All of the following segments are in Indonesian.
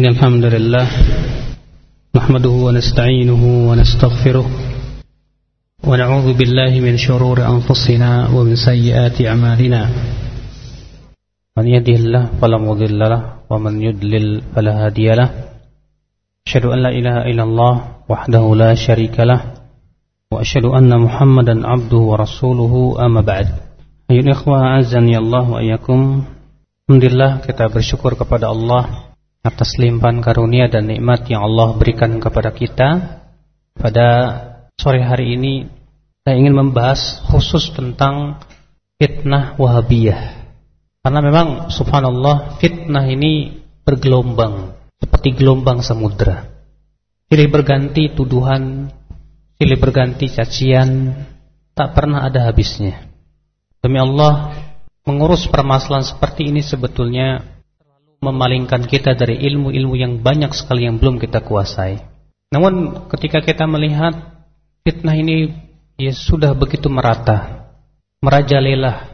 إن الحمد لله نحمده ونستعينه ونستغفره ونعوذ بالله من شرور أنفسنا ومن سيئات أعمالنا من يهده الله فلا مضل له ومن يضلل فلا هادي له أشهد أن لا إله إلا الله وحده لا شريك له وأشهد أن محمدا عبده ورسوله أما بعد أيها الإخوة أعزني الله وإياكم Alhamdulillah kita bersyukur kepada Allah atas limpahan karunia dan nikmat yang Allah berikan kepada kita. Pada sore hari ini saya ingin membahas khusus tentang fitnah Wahabiyah. Karena memang subhanallah fitnah ini bergelombang seperti gelombang samudra. Silih berganti tuduhan, silih berganti cacian, tak pernah ada habisnya. Demi Allah, mengurus permasalahan seperti ini sebetulnya memalingkan kita dari ilmu-ilmu yang banyak sekali yang belum kita kuasai. Namun ketika kita melihat fitnah ini ya sudah begitu merata, merajalela,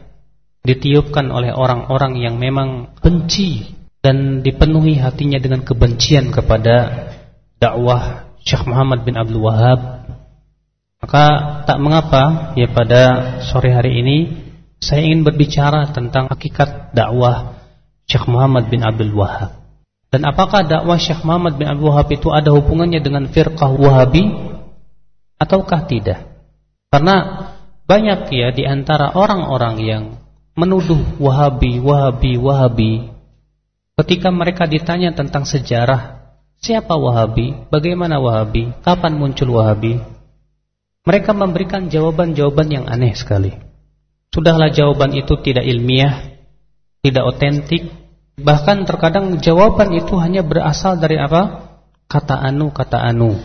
ditiupkan oleh orang-orang yang memang benci dan dipenuhi hatinya dengan kebencian kepada dakwah Syekh Muhammad bin Abdul Wahab. Maka tak mengapa ya pada sore hari ini saya ingin berbicara tentang hakikat dakwah Syekh Muhammad bin Abdul Wahab. Dan apakah dakwah Syekh Muhammad bin Abdul Wahab itu ada hubungannya dengan firqah Wahabi ataukah tidak? Karena banyak ya di antara orang-orang yang menuduh Wahabi, Wahabi, Wahabi ketika mereka ditanya tentang sejarah siapa Wahabi, bagaimana Wahabi, kapan muncul Wahabi, mereka memberikan jawaban-jawaban yang aneh sekali. Sudahlah jawaban itu tidak ilmiah, tidak otentik, bahkan terkadang jawaban itu hanya berasal dari apa? Kata anu, kata anu.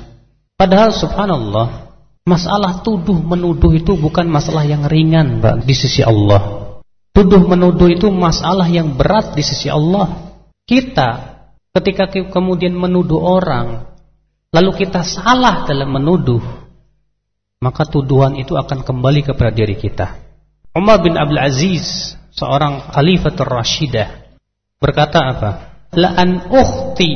Padahal subhanallah, masalah tuduh menuduh itu bukan masalah yang ringan, Mbak, di sisi Allah. Tuduh menuduh itu masalah yang berat di sisi Allah. Kita ketika kemudian menuduh orang, lalu kita salah dalam menuduh, maka tuduhan itu akan kembali kepada diri kita. Umar bin Abdul Aziz, seorang khalifatul Rashidah, berkata apa? La an ukhti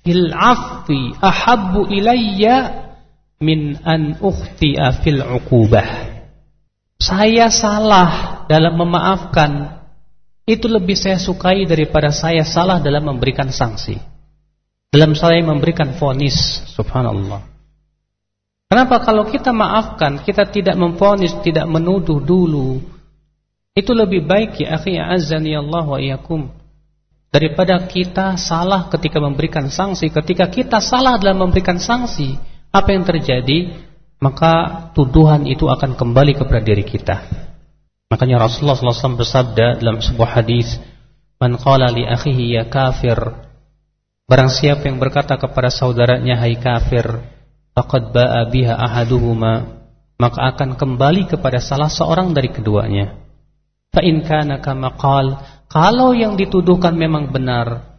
fil afwi ahabbu ilayya min an ukhti fil uqubah. Saya salah dalam memaafkan itu lebih saya sukai daripada saya salah dalam memberikan sanksi. Dalam saya memberikan vonis, subhanallah. Kenapa kalau kita maafkan, kita tidak memvonis, tidak menuduh dulu, itu lebih baik ya akhi azani Allah wa iyyakum daripada kita salah ketika memberikan sanksi. Ketika kita salah dalam memberikan sanksi, apa yang terjadi? Maka tuduhan itu akan kembali kepada diri kita. Makanya Rasulullah SAW bersabda dalam sebuah hadis, "Man qala li akhihi ya kafir" Barang siapa yang berkata kepada saudaranya hai kafir, faqad ba'a biha ahaduhuma, maka akan kembali kepada salah seorang dari keduanya. Fa in kana kama qal, kalau yang dituduhkan memang benar,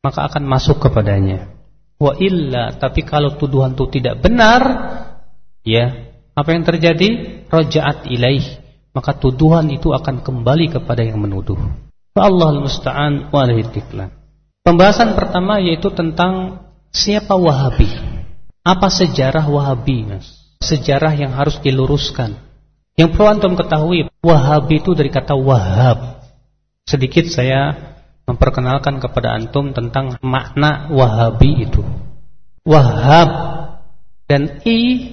maka akan masuk kepadanya. Wa illa, tapi kalau tuduhan itu tidak benar, ya, apa yang terjadi? Raja'at ilaih, maka tuduhan itu akan kembali kepada yang menuduh. Fa Allahul musta'an wa Pembahasan pertama yaitu tentang siapa Wahabi. Apa sejarah Wahabi, Mas? Sejarah yang harus diluruskan. Yang perlu antum ketahui, Wahabi itu dari kata wahab. Sedikit saya memperkenalkan kepada antum tentang makna Wahabi itu. Wahab dan i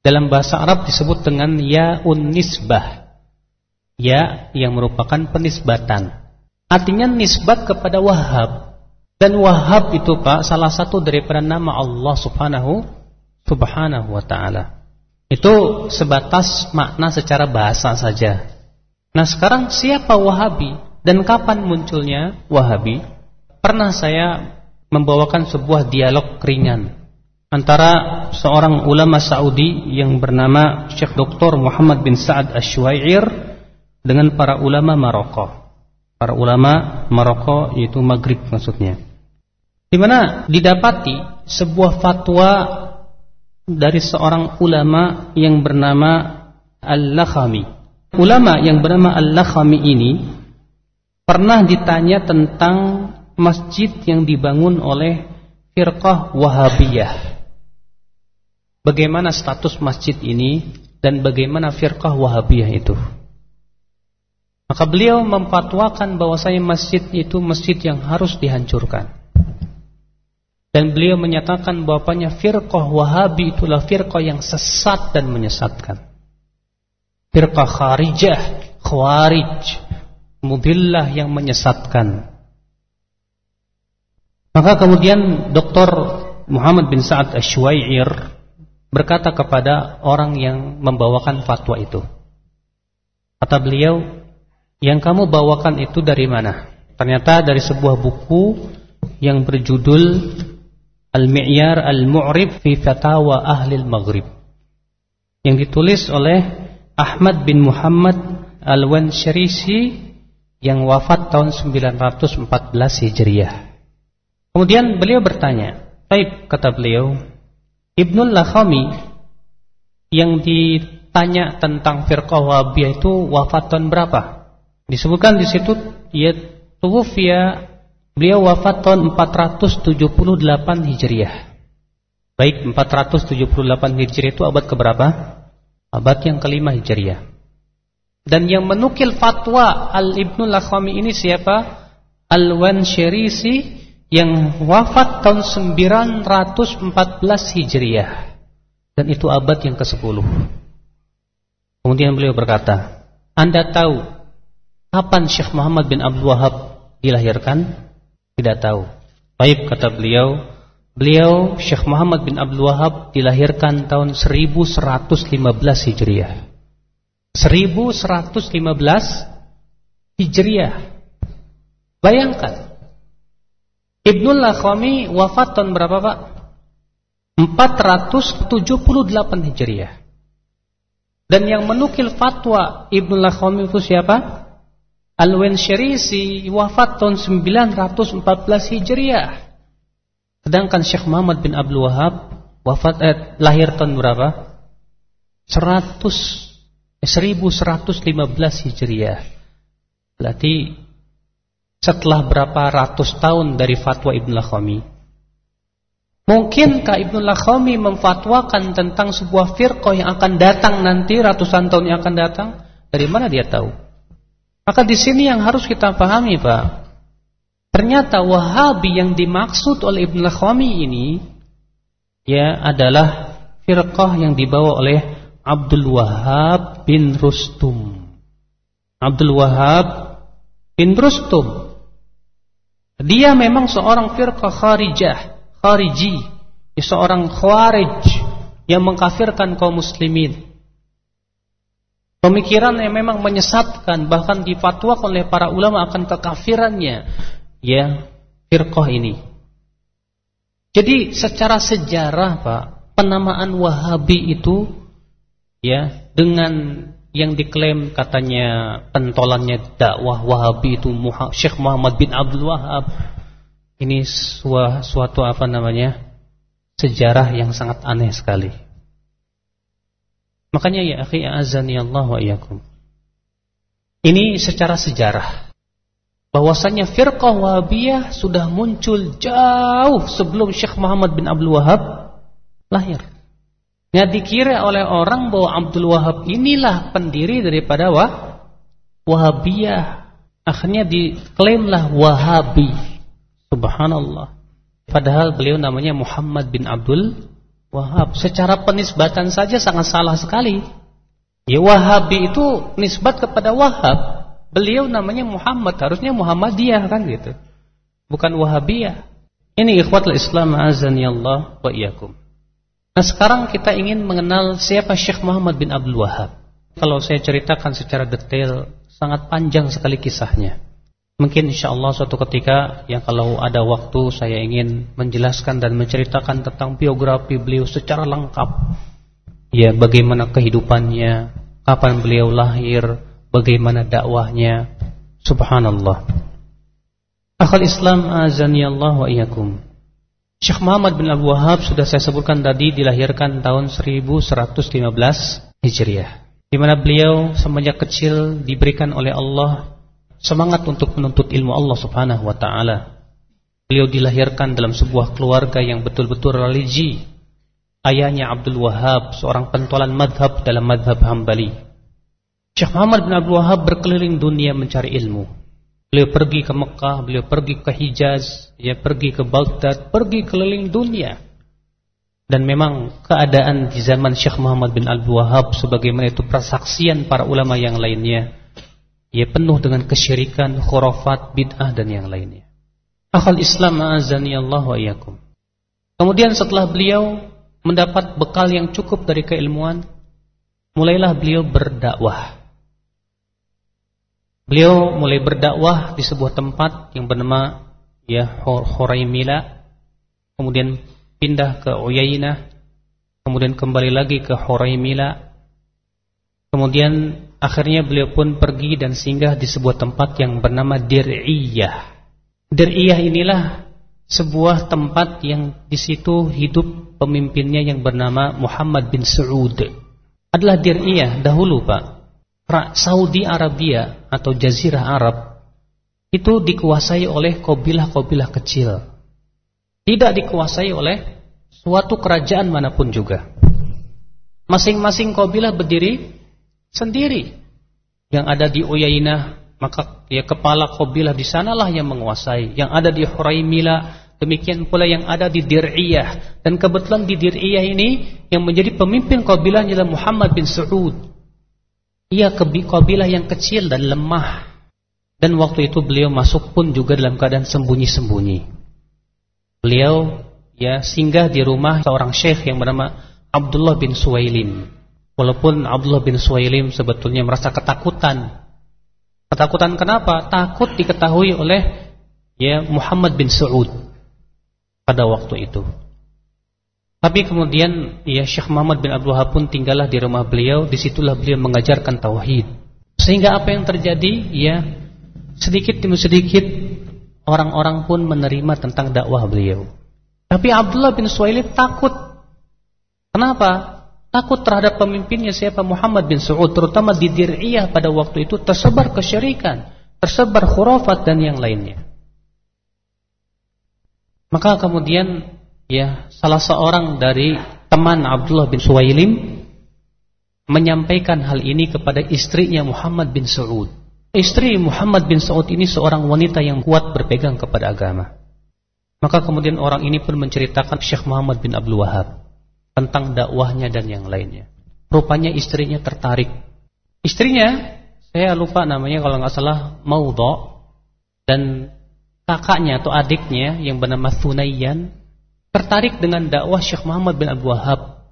dalam bahasa Arab disebut dengan yaun nisbah. Ya yang merupakan penisbatan. Artinya nisbat kepada Wahab. Dan Wahab itu Pak salah satu daripada nama Allah Subhanahu Subhanahu wa taala. Itu sebatas makna secara bahasa saja. Nah sekarang siapa Wahabi dan kapan munculnya Wahabi? Pernah saya membawakan sebuah dialog ringan antara seorang ulama Saudi yang bernama Syekh Dr. Muhammad bin Sa'ad Ash-Shuwair dengan para ulama Maroko. Para ulama Maroko yaitu Maghrib maksudnya. Di mana didapati sebuah fatwa dari seorang ulama yang bernama Al-Lakhami. Ulama yang bernama Al-Lakhami ini pernah ditanya tentang masjid yang dibangun oleh firqah Wahabiyah. Bagaimana status masjid ini dan bagaimana firqah Wahabiyah itu? Maka beliau memfatwakan bahwasanya masjid itu masjid yang harus dihancurkan. Dan beliau menyatakan bahwasanya firqah Wahabi itulah firqah yang sesat dan menyesatkan. Firqah Kharijah, Khawarij, Mudillah yang menyesatkan. Maka kemudian Dr. Muhammad bin Sa'ad Ashwair berkata kepada orang yang membawakan fatwa itu. Kata beliau, yang kamu bawakan itu dari mana? Ternyata dari sebuah buku yang berjudul Al-Mi'yar Al-Mu'rib fi Fatawa Ahli Al-Maghrib yang ditulis oleh Ahmad bin Muhammad Al-Wansharisi yang wafat tahun 914 Hijriah. Kemudian beliau bertanya, "Baik," kata beliau, Ibnul Lakhami yang ditanya tentang firqah Wahabiyah itu wafat tahun berapa? Disebutkan di situ ia tuwfiya beliau wafat tahun 478 Hijriah. Baik 478 Hijriah itu abad keberapa? Abad yang kelima Hijriah. Dan yang menukil fatwa Al-Ibnu Lakhami ini siapa? Al-Wanshirisi yang wafat tahun 914 Hijriah. Dan itu abad yang ke-10. Kemudian beliau berkata, Anda tahu Kapan Syekh Muhammad bin Abdul Wahab dilahirkan? Tidak tahu. Baik kata beliau, beliau Syekh Muhammad bin Abdul Wahab dilahirkan tahun 1115 Hijriah. 1115 Hijriah. Bayangkan. Ibnul Lakhami wafat tahun berapa Pak? 478 Hijriah. Dan yang menukil fatwa Ibnul Lakhami itu siapa? Al-Wanshirisi wafat tahun 914 Hijriah. Sedangkan Syekh Muhammad bin Abdul Wahab wafat eh, lahir tahun berapa? 100 eh, 1115 Hijriah. Berarti setelah berapa ratus tahun dari fatwa Ibn Lakhami Mungkinkah Ibn Lakhami memfatwakan tentang sebuah firqah yang akan datang nanti ratusan tahun yang akan datang? Dari mana dia tahu? Maka di sini yang harus kita pahami, Pak. Ternyata Wahabi yang dimaksud oleh Ibn Lakhwami ini ya adalah firqah yang dibawa oleh Abdul Wahab bin Rustum. Abdul Wahab bin Rustum. Dia memang seorang firqah kharijah, khariji, seorang khawarij yang mengkafirkan kaum muslimin. Pemikiran yang memang menyesatkan bahkan difatwakan oleh para ulama akan kekafirannya ya firqah ini. Jadi secara sejarah Pak, penamaan Wahabi itu ya dengan yang diklaim katanya pentolannya dakwah Wahabi itu Syekh Muhammad bin Abdul Wahab. Ini suatu apa namanya? sejarah yang sangat aneh sekali. Makanya ya akhi azani Allah wa iyyakum. Ini secara sejarah bahwasanya firqah Wahabiyah sudah muncul jauh sebelum Syekh Muhammad bin Abdul Wahab lahir. Ya dikira oleh orang bahwa Abdul Wahab inilah pendiri daripada wah, Wahabiyah. Akhirnya diklaimlah Wahabi. Subhanallah. Padahal beliau namanya Muhammad bin Abdul Wahab secara penisbatan saja sangat salah sekali. Ya Wahabi itu nisbat kepada Wahab. Beliau namanya Muhammad, harusnya Muhammadiyah kan gitu. Bukan Wahabiyah. Ini ikhwatul Islam azani Allah wa iyyakum. Nah sekarang kita ingin mengenal siapa Syekh Muhammad bin Abdul Wahab. Kalau saya ceritakan secara detail, sangat panjang sekali kisahnya. Mungkin insya Allah suatu ketika yang kalau ada waktu saya ingin menjelaskan dan menceritakan tentang biografi beliau secara lengkap. Ya, bagaimana kehidupannya, kapan beliau lahir, bagaimana dakwahnya. Subhanallah. Akal Islam azani Allah wa iyyakum. Syekh Muhammad bin Abu Wahab sudah saya sebutkan tadi dilahirkan tahun 1115 Hijriah. Di mana beliau semenjak kecil diberikan oleh Allah semangat untuk menuntut ilmu Allah Subhanahu wa taala. Beliau dilahirkan dalam sebuah keluarga yang betul-betul religi. Ayahnya Abdul Wahab, seorang pentolan madhab dalam madhab Hambali. Syekh Muhammad bin Abdul Wahab berkeliling dunia mencari ilmu. Beliau pergi ke Mekah, beliau pergi ke Hijaz, ya pergi ke Baghdad, pergi keliling dunia. Dan memang keadaan di zaman Syekh Muhammad bin Abdul Wahab sebagaimana itu persaksian para ulama yang lainnya, ia penuh dengan kesyirikan, khurafat, bid'ah dan yang lainnya. Akhal Islam azani Allah wa iyakum. Kemudian setelah beliau mendapat bekal yang cukup dari keilmuan, mulailah beliau berdakwah. Beliau mulai berdakwah di sebuah tempat yang bernama ya Huraimila, kemudian pindah ke Uyainah, kemudian kembali lagi ke Huraimila. Kemudian akhirnya beliau pun pergi dan singgah di sebuah tempat yang bernama Dir'iyah. Dir'iyah inilah sebuah tempat yang di situ hidup pemimpinnya yang bernama Muhammad bin Saud. Adalah Dir'iyah dahulu Pak. Saudi Arabia atau Jazirah Arab itu dikuasai oleh kabilah-kabilah kecil. Tidak dikuasai oleh suatu kerajaan mana pun juga. Masing-masing kabilah berdiri sendiri. Yang ada di Uyainah maka ya kepala kabilah di sanalah yang menguasai. Yang ada di Huraimila, demikian pula yang ada di Dir'iyah. Dan kebetulan di Dir'iyah ini yang menjadi pemimpin kabilah adalah Muhammad bin Saud. Ia kabilah yang kecil dan lemah. Dan waktu itu beliau masuk pun juga dalam keadaan sembunyi-sembunyi. Beliau ya singgah di rumah seorang syekh yang bernama Abdullah bin Suwailim. Walaupun Abdullah bin Suwailim sebetulnya merasa ketakutan Ketakutan kenapa? Takut diketahui oleh ya Muhammad bin Saud pada waktu itu. Tapi kemudian ya Syekh Muhammad bin Abdul Wahab pun tinggallah di rumah beliau, di situlah beliau mengajarkan tauhid. Sehingga apa yang terjadi? Ya sedikit demi sedikit orang-orang pun menerima tentang dakwah beliau. Tapi Abdullah bin Suwailid takut. Kenapa? Takut terhadap pemimpinnya siapa Muhammad bin Saud terutama di Dir'iyah pada waktu itu tersebar kesyirikan, tersebar khurafat dan yang lainnya. Maka kemudian ya salah seorang dari teman Abdullah bin Suwailim menyampaikan hal ini kepada istrinya Muhammad bin Saud. Istri Muhammad bin Saud ini seorang wanita yang kuat berpegang kepada agama. Maka kemudian orang ini pun menceritakan Syekh Muhammad bin Abdul Wahab tentang dakwahnya dan yang lainnya. Rupanya istrinya tertarik. Istrinya, saya lupa namanya kalau nggak salah Maudho dan kakaknya atau adiknya yang bernama Thunayyan tertarik dengan dakwah Syekh Muhammad bin Abu Wahab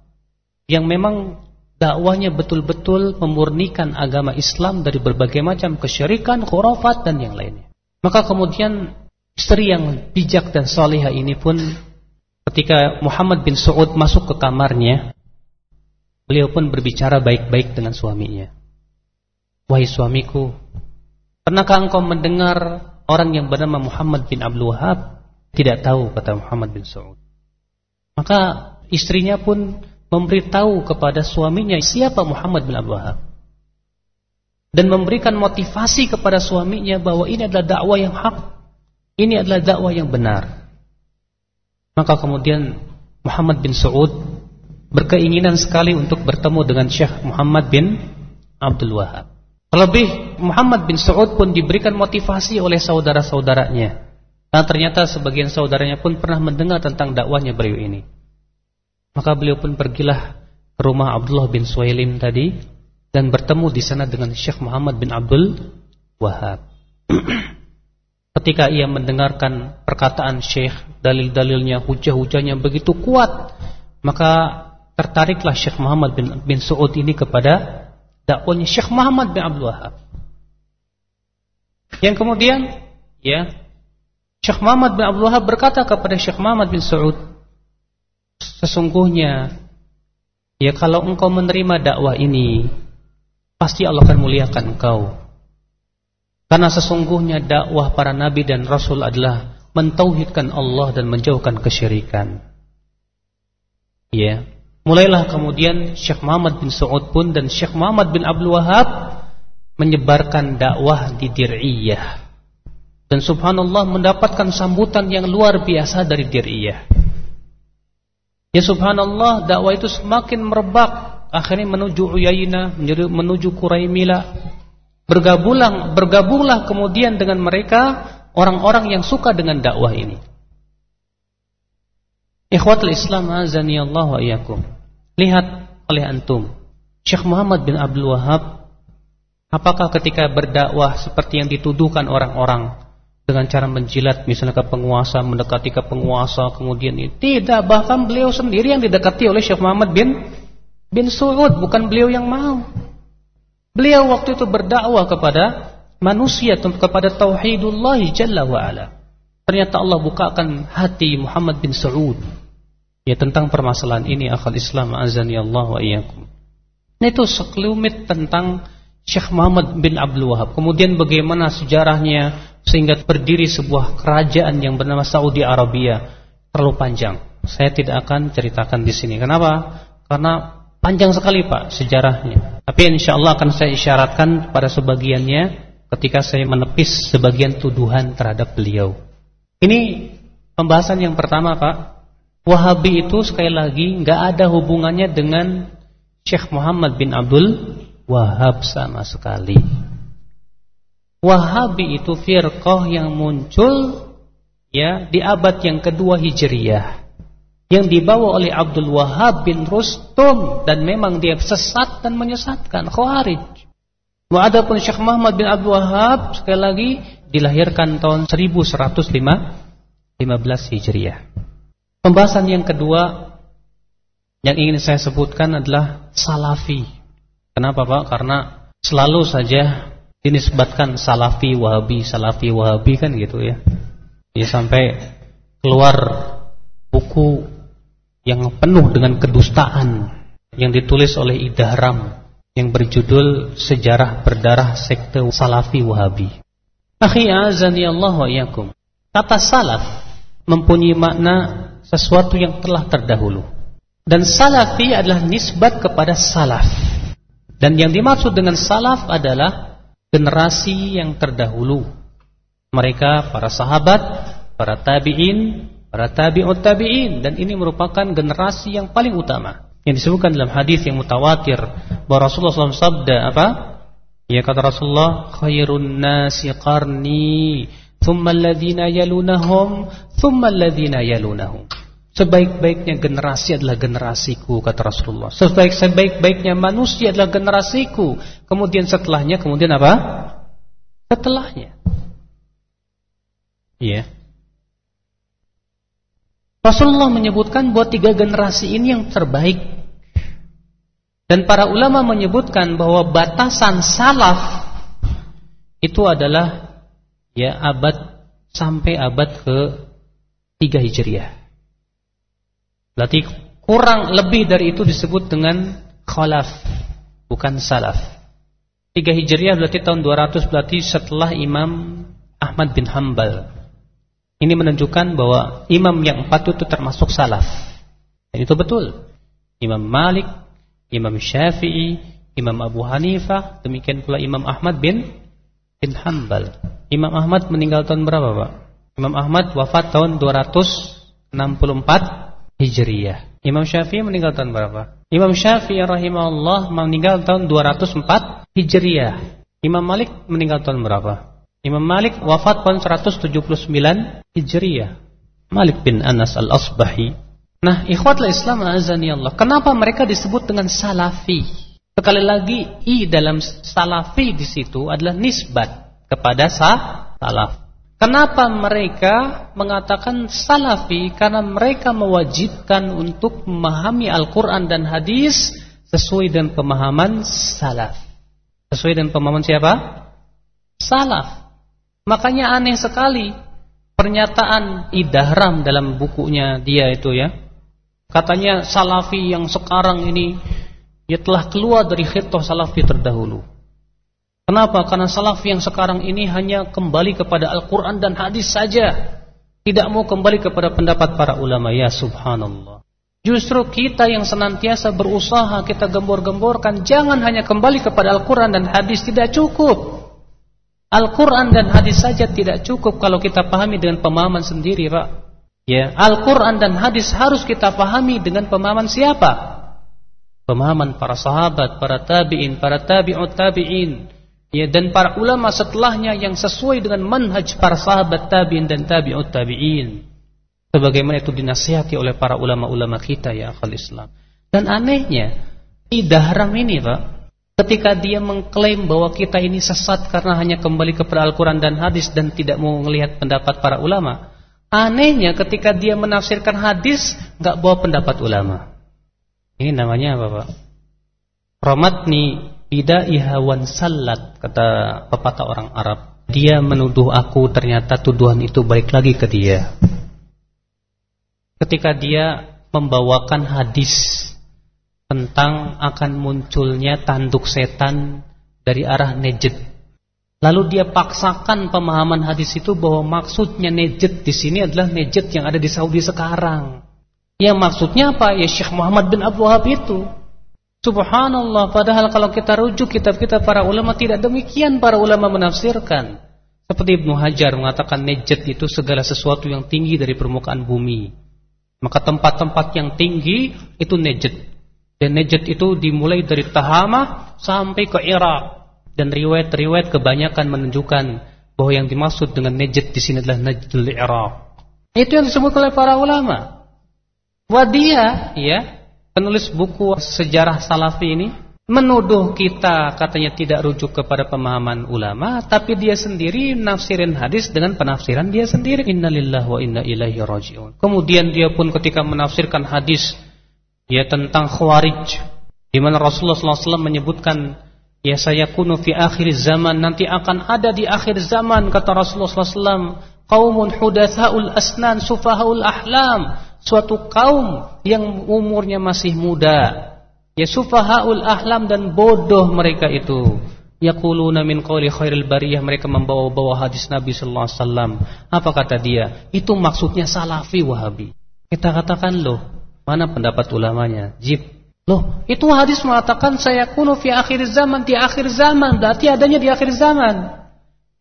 yang memang dakwahnya betul-betul memurnikan agama Islam dari berbagai macam kesyirikan, khurafat dan yang lainnya. Maka kemudian istri yang bijak dan soleha ini pun Ketika Muhammad bin Saud masuk ke kamarnya, beliau pun berbicara baik-baik dengan suaminya. Wahai suamiku, pernahkah engkau mendengar orang yang bernama Muhammad bin Abdul Wahab? Tidak tahu, kata Muhammad bin Saud. Maka istrinya pun memberitahu kepada suaminya siapa Muhammad bin Abdul Wahab. Dan memberikan motivasi kepada suaminya bahwa ini adalah dakwah yang hak. Ini adalah dakwah yang benar. Maka kemudian Muhammad bin Saud berkeinginan sekali untuk bertemu dengan Syekh Muhammad bin Abdul Wahab. Terlebih Muhammad bin Saud pun diberikan motivasi oleh saudara-saudaranya. Dan ternyata sebagian saudaranya pun pernah mendengar tentang dakwahnya beliau ini. Maka beliau pun pergilah ke rumah Abdullah bin Suwailim tadi dan bertemu di sana dengan Syekh Muhammad bin Abdul Wahab. Ketika ia mendengarkan perkataan Syekh, dalil-dalilnya, hujah-hujahnya begitu kuat, maka tertariklah Syekh Muhammad bin, bin Saud ini kepada dakwanya Syekh Muhammad bin Abdul Wahab. Yang kemudian, ya, Syekh Muhammad bin Abdul Wahab berkata kepada Syekh Muhammad bin Saud, sesungguhnya, ya kalau engkau menerima dakwah ini, pasti Allah akan muliakan engkau. Karena sesungguhnya dakwah para nabi dan rasul adalah mentauhidkan Allah dan menjauhkan kesyirikan. Ya. Mulailah kemudian Syekh Muhammad bin Saud pun dan Syekh Muhammad bin Abdul Wahab menyebarkan dakwah di Dir'iyah. Dan subhanallah mendapatkan sambutan yang luar biasa dari Diriyah. Ya subhanallah dakwah itu semakin merebak akhirnya menuju Uyainah, menuju Quraimila. Bergabunglah bergabunglah kemudian dengan mereka orang-orang yang suka dengan dakwah ini. Ikhwatul Islam azani Allah wa iyyakum. Lihat oleh antum, Syekh Muhammad bin Abdul Wahab apakah ketika berdakwah seperti yang dituduhkan orang-orang dengan cara menjilat misalnya ke penguasa, mendekati ke penguasa, kemudian ini. Tidak, bahkan beliau sendiri yang didekati oleh Syekh Muhammad bin bin Suud, bukan beliau yang mau. Beliau waktu itu berdakwah kepada manusia kepada tauhidullah jalla wa ala. Ternyata Allah bukakan hati Muhammad bin Saud ya tentang permasalahan ini akal Islam azani Allah wa iyyakum. Nah itu sekelumit tentang Syekh Muhammad bin Abdul Wahab. Kemudian bagaimana sejarahnya sehingga berdiri sebuah kerajaan yang bernama Saudi Arabia terlalu panjang. Saya tidak akan ceritakan di sini. Kenapa? Karena panjang sekali Pak sejarahnya. Tapi insya Allah akan saya isyaratkan pada sebagiannya ketika saya menepis sebagian tuduhan terhadap beliau. Ini pembahasan yang pertama Pak. Wahabi itu sekali lagi nggak ada hubungannya dengan Syekh Muhammad bin Abdul Wahab sama sekali. Wahabi itu firqah yang muncul ya di abad yang kedua Hijriyah yang dibawa oleh Abdul Wahab bin Rustum dan memang dia sesat dan menyesatkan Khawarij. Wa adapun Syekh Muhammad bin Abdul Wahab sekali lagi dilahirkan tahun 1115 Hijriah. Pembahasan yang kedua yang ingin saya sebutkan adalah Salafi. Kenapa Pak? Karena selalu saja dinisbatkan salafi wahabi salafi wahabi kan gitu ya ya sampai keluar buku yang penuh dengan kedustaan yang ditulis oleh Idahram yang berjudul Sejarah Berdarah Sekte Salafi Wahabi. Akhi azani Allah wa iyakum. Kata salaf mempunyai makna sesuatu yang telah terdahulu. Dan salafi adalah nisbat kepada salaf. Dan yang dimaksud dengan salaf adalah generasi yang terdahulu. Mereka para sahabat, para tabi'in, para tabi'ut tabi'in dan ini merupakan generasi yang paling utama. Yang disebutkan dalam hadis yang mutawatir bahwa Rasulullah SAW sabda apa? Ya kata Rasulullah, khairun nasi qarni, thumma alladhina yalunahum, thumma alladhina yalunahum. Sebaik-baiknya generasi adalah generasiku kata Rasulullah. Sebaik-baiknya manusia adalah generasiku. Kemudian setelahnya, kemudian apa? Setelahnya. Iya. Rasulullah menyebutkan bahwa tiga generasi ini yang terbaik. Dan para ulama menyebutkan bahwa batasan salaf itu adalah ya abad sampai abad ke tiga Hijriah. Berarti kurang lebih dari itu disebut dengan khalaf, bukan salaf. Tiga Hijriah berarti tahun 200 berarti setelah Imam Ahmad bin Hambal. Ini menunjukkan bahwa imam yang empat itu termasuk salaf. Dan itu betul. Imam Malik, Imam Syafi'i, Imam Abu Hanifah, demikian pula Imam Ahmad bin bin Hambal. Imam Ahmad meninggal tahun berapa, Pak? Imam Ahmad wafat tahun 264 Hijriyah. Imam Syafi'i meninggal tahun berapa? Imam Syafi'i rahimahullah meninggal tahun 204 Hijriyah. Imam Malik meninggal tahun berapa? Imam Malik wafat tahun 179 Hijriyah. Malik bin Anas al-Asbahi. Nah, ikhwatlah Islam azani Allah. Kenapa mereka disebut dengan salafi? Sekali lagi, i dalam salafi di situ adalah nisbat kepada sah salaf. Kenapa mereka mengatakan salafi? Karena mereka mewajibkan untuk memahami Al-Quran dan hadis sesuai dengan pemahaman salaf. Sesuai dengan pemahaman siapa? Salaf. Makanya aneh sekali pernyataan Idahram dalam bukunya dia itu ya. Katanya salafi yang sekarang ini ya telah keluar dari khitoh salafi terdahulu. Kenapa? Karena salaf yang sekarang ini hanya kembali kepada Al-Quran dan hadis saja. Tidak mau kembali kepada pendapat para ulama. Ya subhanallah. Justru kita yang senantiasa berusaha kita gembor-gemborkan. Jangan hanya kembali kepada Al-Quran dan hadis. Tidak cukup. Al-Quran dan hadis saja tidak cukup kalau kita pahami dengan pemahaman sendiri, Pak. Ya, Al-Quran dan hadis harus kita pahami dengan pemahaman siapa? Pemahaman para sahabat, para tabi'in, para tabi'ut tabi'in, ya dan para ulama setelahnya yang sesuai dengan manhaj para sahabat tabi'in dan tabi'ut tabi'in. Sebagaimana itu dinasihati oleh para ulama-ulama kita ya akal Islam. Dan anehnya, tidak haram ini, Pak Ketika dia mengklaim bahwa kita ini sesat karena hanya kembali kepada Al-Quran dan hadis dan tidak mau melihat pendapat para ulama. Anehnya ketika dia menafsirkan hadis, nggak bawa pendapat ulama. Ini namanya apa Pak? Romatni bidaiha wan salat, kata pepatah orang Arab. Dia menuduh aku ternyata tuduhan itu balik lagi ke dia. Ketika dia membawakan hadis tentang akan munculnya tanduk setan dari arah Nejd. Lalu dia paksakan pemahaman hadis itu bahwa maksudnya Nejd di sini adalah Nejd yang ada di Saudi sekarang. Yang maksudnya apa? Ya Syekh Muhammad bin Abdul Wahab itu. Subhanallah, padahal kalau kita rujuk kitab-kitab para ulama tidak demikian para ulama menafsirkan. Seperti Ibnu Hajar mengatakan Nejd itu segala sesuatu yang tinggi dari permukaan bumi. Maka tempat-tempat yang tinggi itu Nejd. Dan Najd itu dimulai dari Tahama sampai ke Irak. Dan riwayat-riwayat kebanyakan menunjukkan bahwa yang dimaksud dengan Najd di sini adalah Najdul Irak. Itu yang disebut oleh para ulama. Wadia, ya, penulis buku sejarah Salafi ini menuduh kita katanya tidak rujuk kepada pemahaman ulama, tapi dia sendiri nafsirin hadis dengan penafsiran dia sendiri. Innalillahi wa inna ilaihi rajiun. Kemudian dia pun ketika menafsirkan hadis ya tentang khawarij di mana Rasulullah SAW menyebutkan ya saya kuno fi akhir zaman nanti akan ada di akhir zaman kata Rasulullah SAW kaumun hudatsaul asnan sufahaul ahlam. Suatu kaum yang umurnya masih muda. Ya sufahaul ahlam dan bodoh mereka itu. Yaquluna min qawli khairil bariyah mereka membawa-bawa hadis Nabi sallallahu alaihi wasallam. Apa kata dia? Itu maksudnya salafi wahabi. Kita katakan loh Mana pendapat ulamanya? Jib. Loh, itu hadis mengatakan saya kuno fi akhir zaman, di akhir zaman. Berarti adanya di akhir zaman.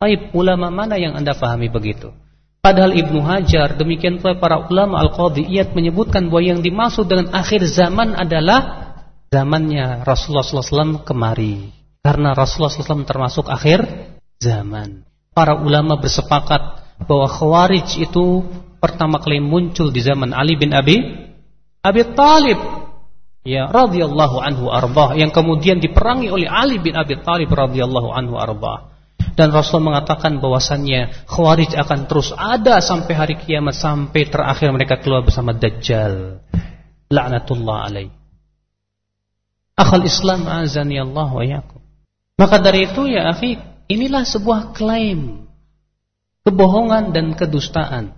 Baik, ulama mana yang anda pahami begitu? Padahal Ibnu Hajar, demikian pula para ulama Al-Qadiyat menyebutkan bahwa yang dimaksud dengan akhir zaman adalah zamannya Rasulullah SAW kemari. Karena Rasulullah SAW termasuk akhir zaman. Para ulama bersepakat bahwa Khawarij itu pertama kali muncul di zaman Ali bin Abi Abi Talib. Ya radhiyallahu anhu arbah yang kemudian diperangi oleh Ali bin Abi Talib radhiyallahu anhu arbah dan Rasul mengatakan bahwasannya Khawarij akan terus ada sampai hari kiamat sampai terakhir mereka keluar bersama Dajjal. Laknatullah alaih. Akhal Islam azani Allah wa maka dari itu ya akhi inilah sebuah klaim kebohongan dan kedustaan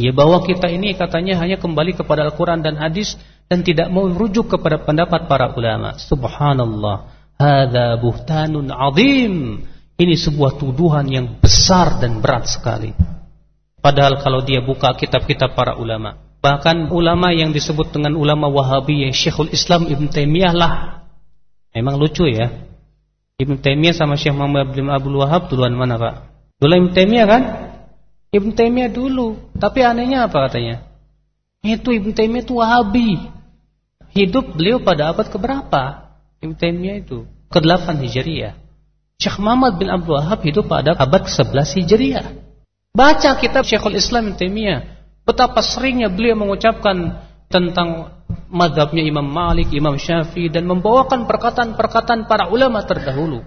Ya bahwa kita ini katanya hanya kembali kepada Al-Quran dan hadis dan tidak mau merujuk kepada pendapat para ulama. Subhanallah. Hada buhtanun azim. Ini sebuah tuduhan yang besar dan berat sekali. Padahal kalau dia buka kitab-kitab para ulama. Bahkan ulama yang disebut dengan ulama wahabi yang Syekhul Islam Ibn Taimiyah lah. Memang lucu ya. Ibn Taimiyah sama Syekh Muhammad bin Abdul Wahab duluan mana pak? Dulu Ibn Taimiyah kan? Ibn Taimiyah dulu. Tapi anehnya apa katanya? Itu Ibn Taimiyah itu Wahabi. Hidup beliau pada abad keberapa? Ibn Taimiyah itu ke-8 Hijriah. Syekh Muhammad bin Abdul Wahab hidup pada abad ke-11 Hijriah. Baca kitab Syekhul Islam Ibn Taimiyah. Betapa seringnya beliau mengucapkan tentang madhabnya Imam Malik, Imam Syafi'i dan membawakan perkataan-perkataan para ulama terdahulu.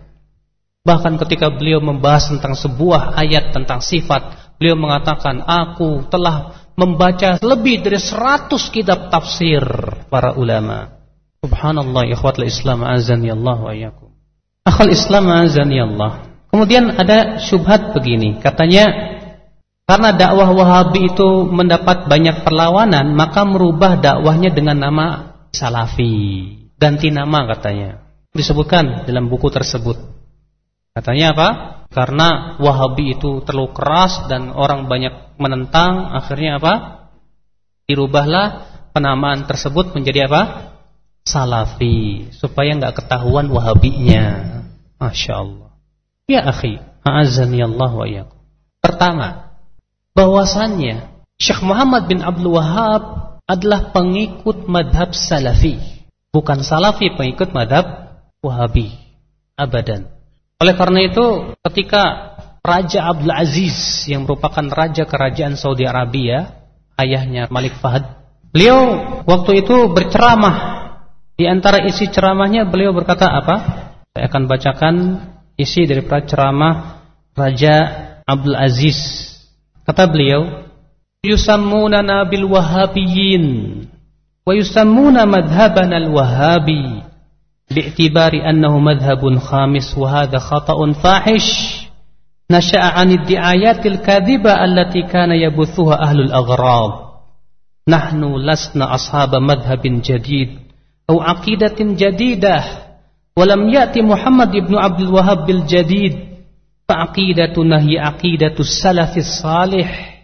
Bahkan ketika beliau membahas tentang sebuah ayat tentang sifat Beliau mengatakan, aku telah membaca lebih dari seratus kitab tafsir para ulama. Subhanallah, ikhwatul Islam azani Allah wa yakum. Akhal Islam azani Allah. Kemudian ada syubhat begini, katanya karena dakwah Wahabi itu mendapat banyak perlawanan, maka merubah dakwahnya dengan nama Salafi. Ganti nama katanya. Disebutkan dalam buku tersebut. Katanya apa? Karena Wahabi itu terlalu keras dan orang banyak menentang, akhirnya apa? Dirubahlah penamaan tersebut menjadi apa? Salafi, supaya nggak ketahuan Wahabinya. Masya Allah. Ya akhi, A'azzani Allah wa. Pertama, bahwasannya Syekh Muhammad bin Abdul Wahab adalah pengikut madhab salafi. Bukan salafi pengikut madhab wahabi. Abadan. Oleh karena itu ketika Raja Abdul Aziz yang merupakan raja kerajaan Saudi Arabia, ayahnya Malik Fahad, beliau waktu itu berceramah. Di antara isi ceramahnya beliau berkata apa? Saya akan bacakan isi dari ceramah Raja Abdul Aziz. Kata beliau, yusammunana bil wahabiyyin wa yusammuna madhhabana al باعتبار أنه مذهب خامس وهذا خطأ فاحش. نشأ عن الدعايات الكاذبة التي كان يبثها أهل الأغراض نحن لسنا أصحاب مذهب جديد أو عقيدة جديدة. ولم يأتي محمد بن عبد الوهاب بالجديد. فعقيدتنا هي عقيدة السلف الصالح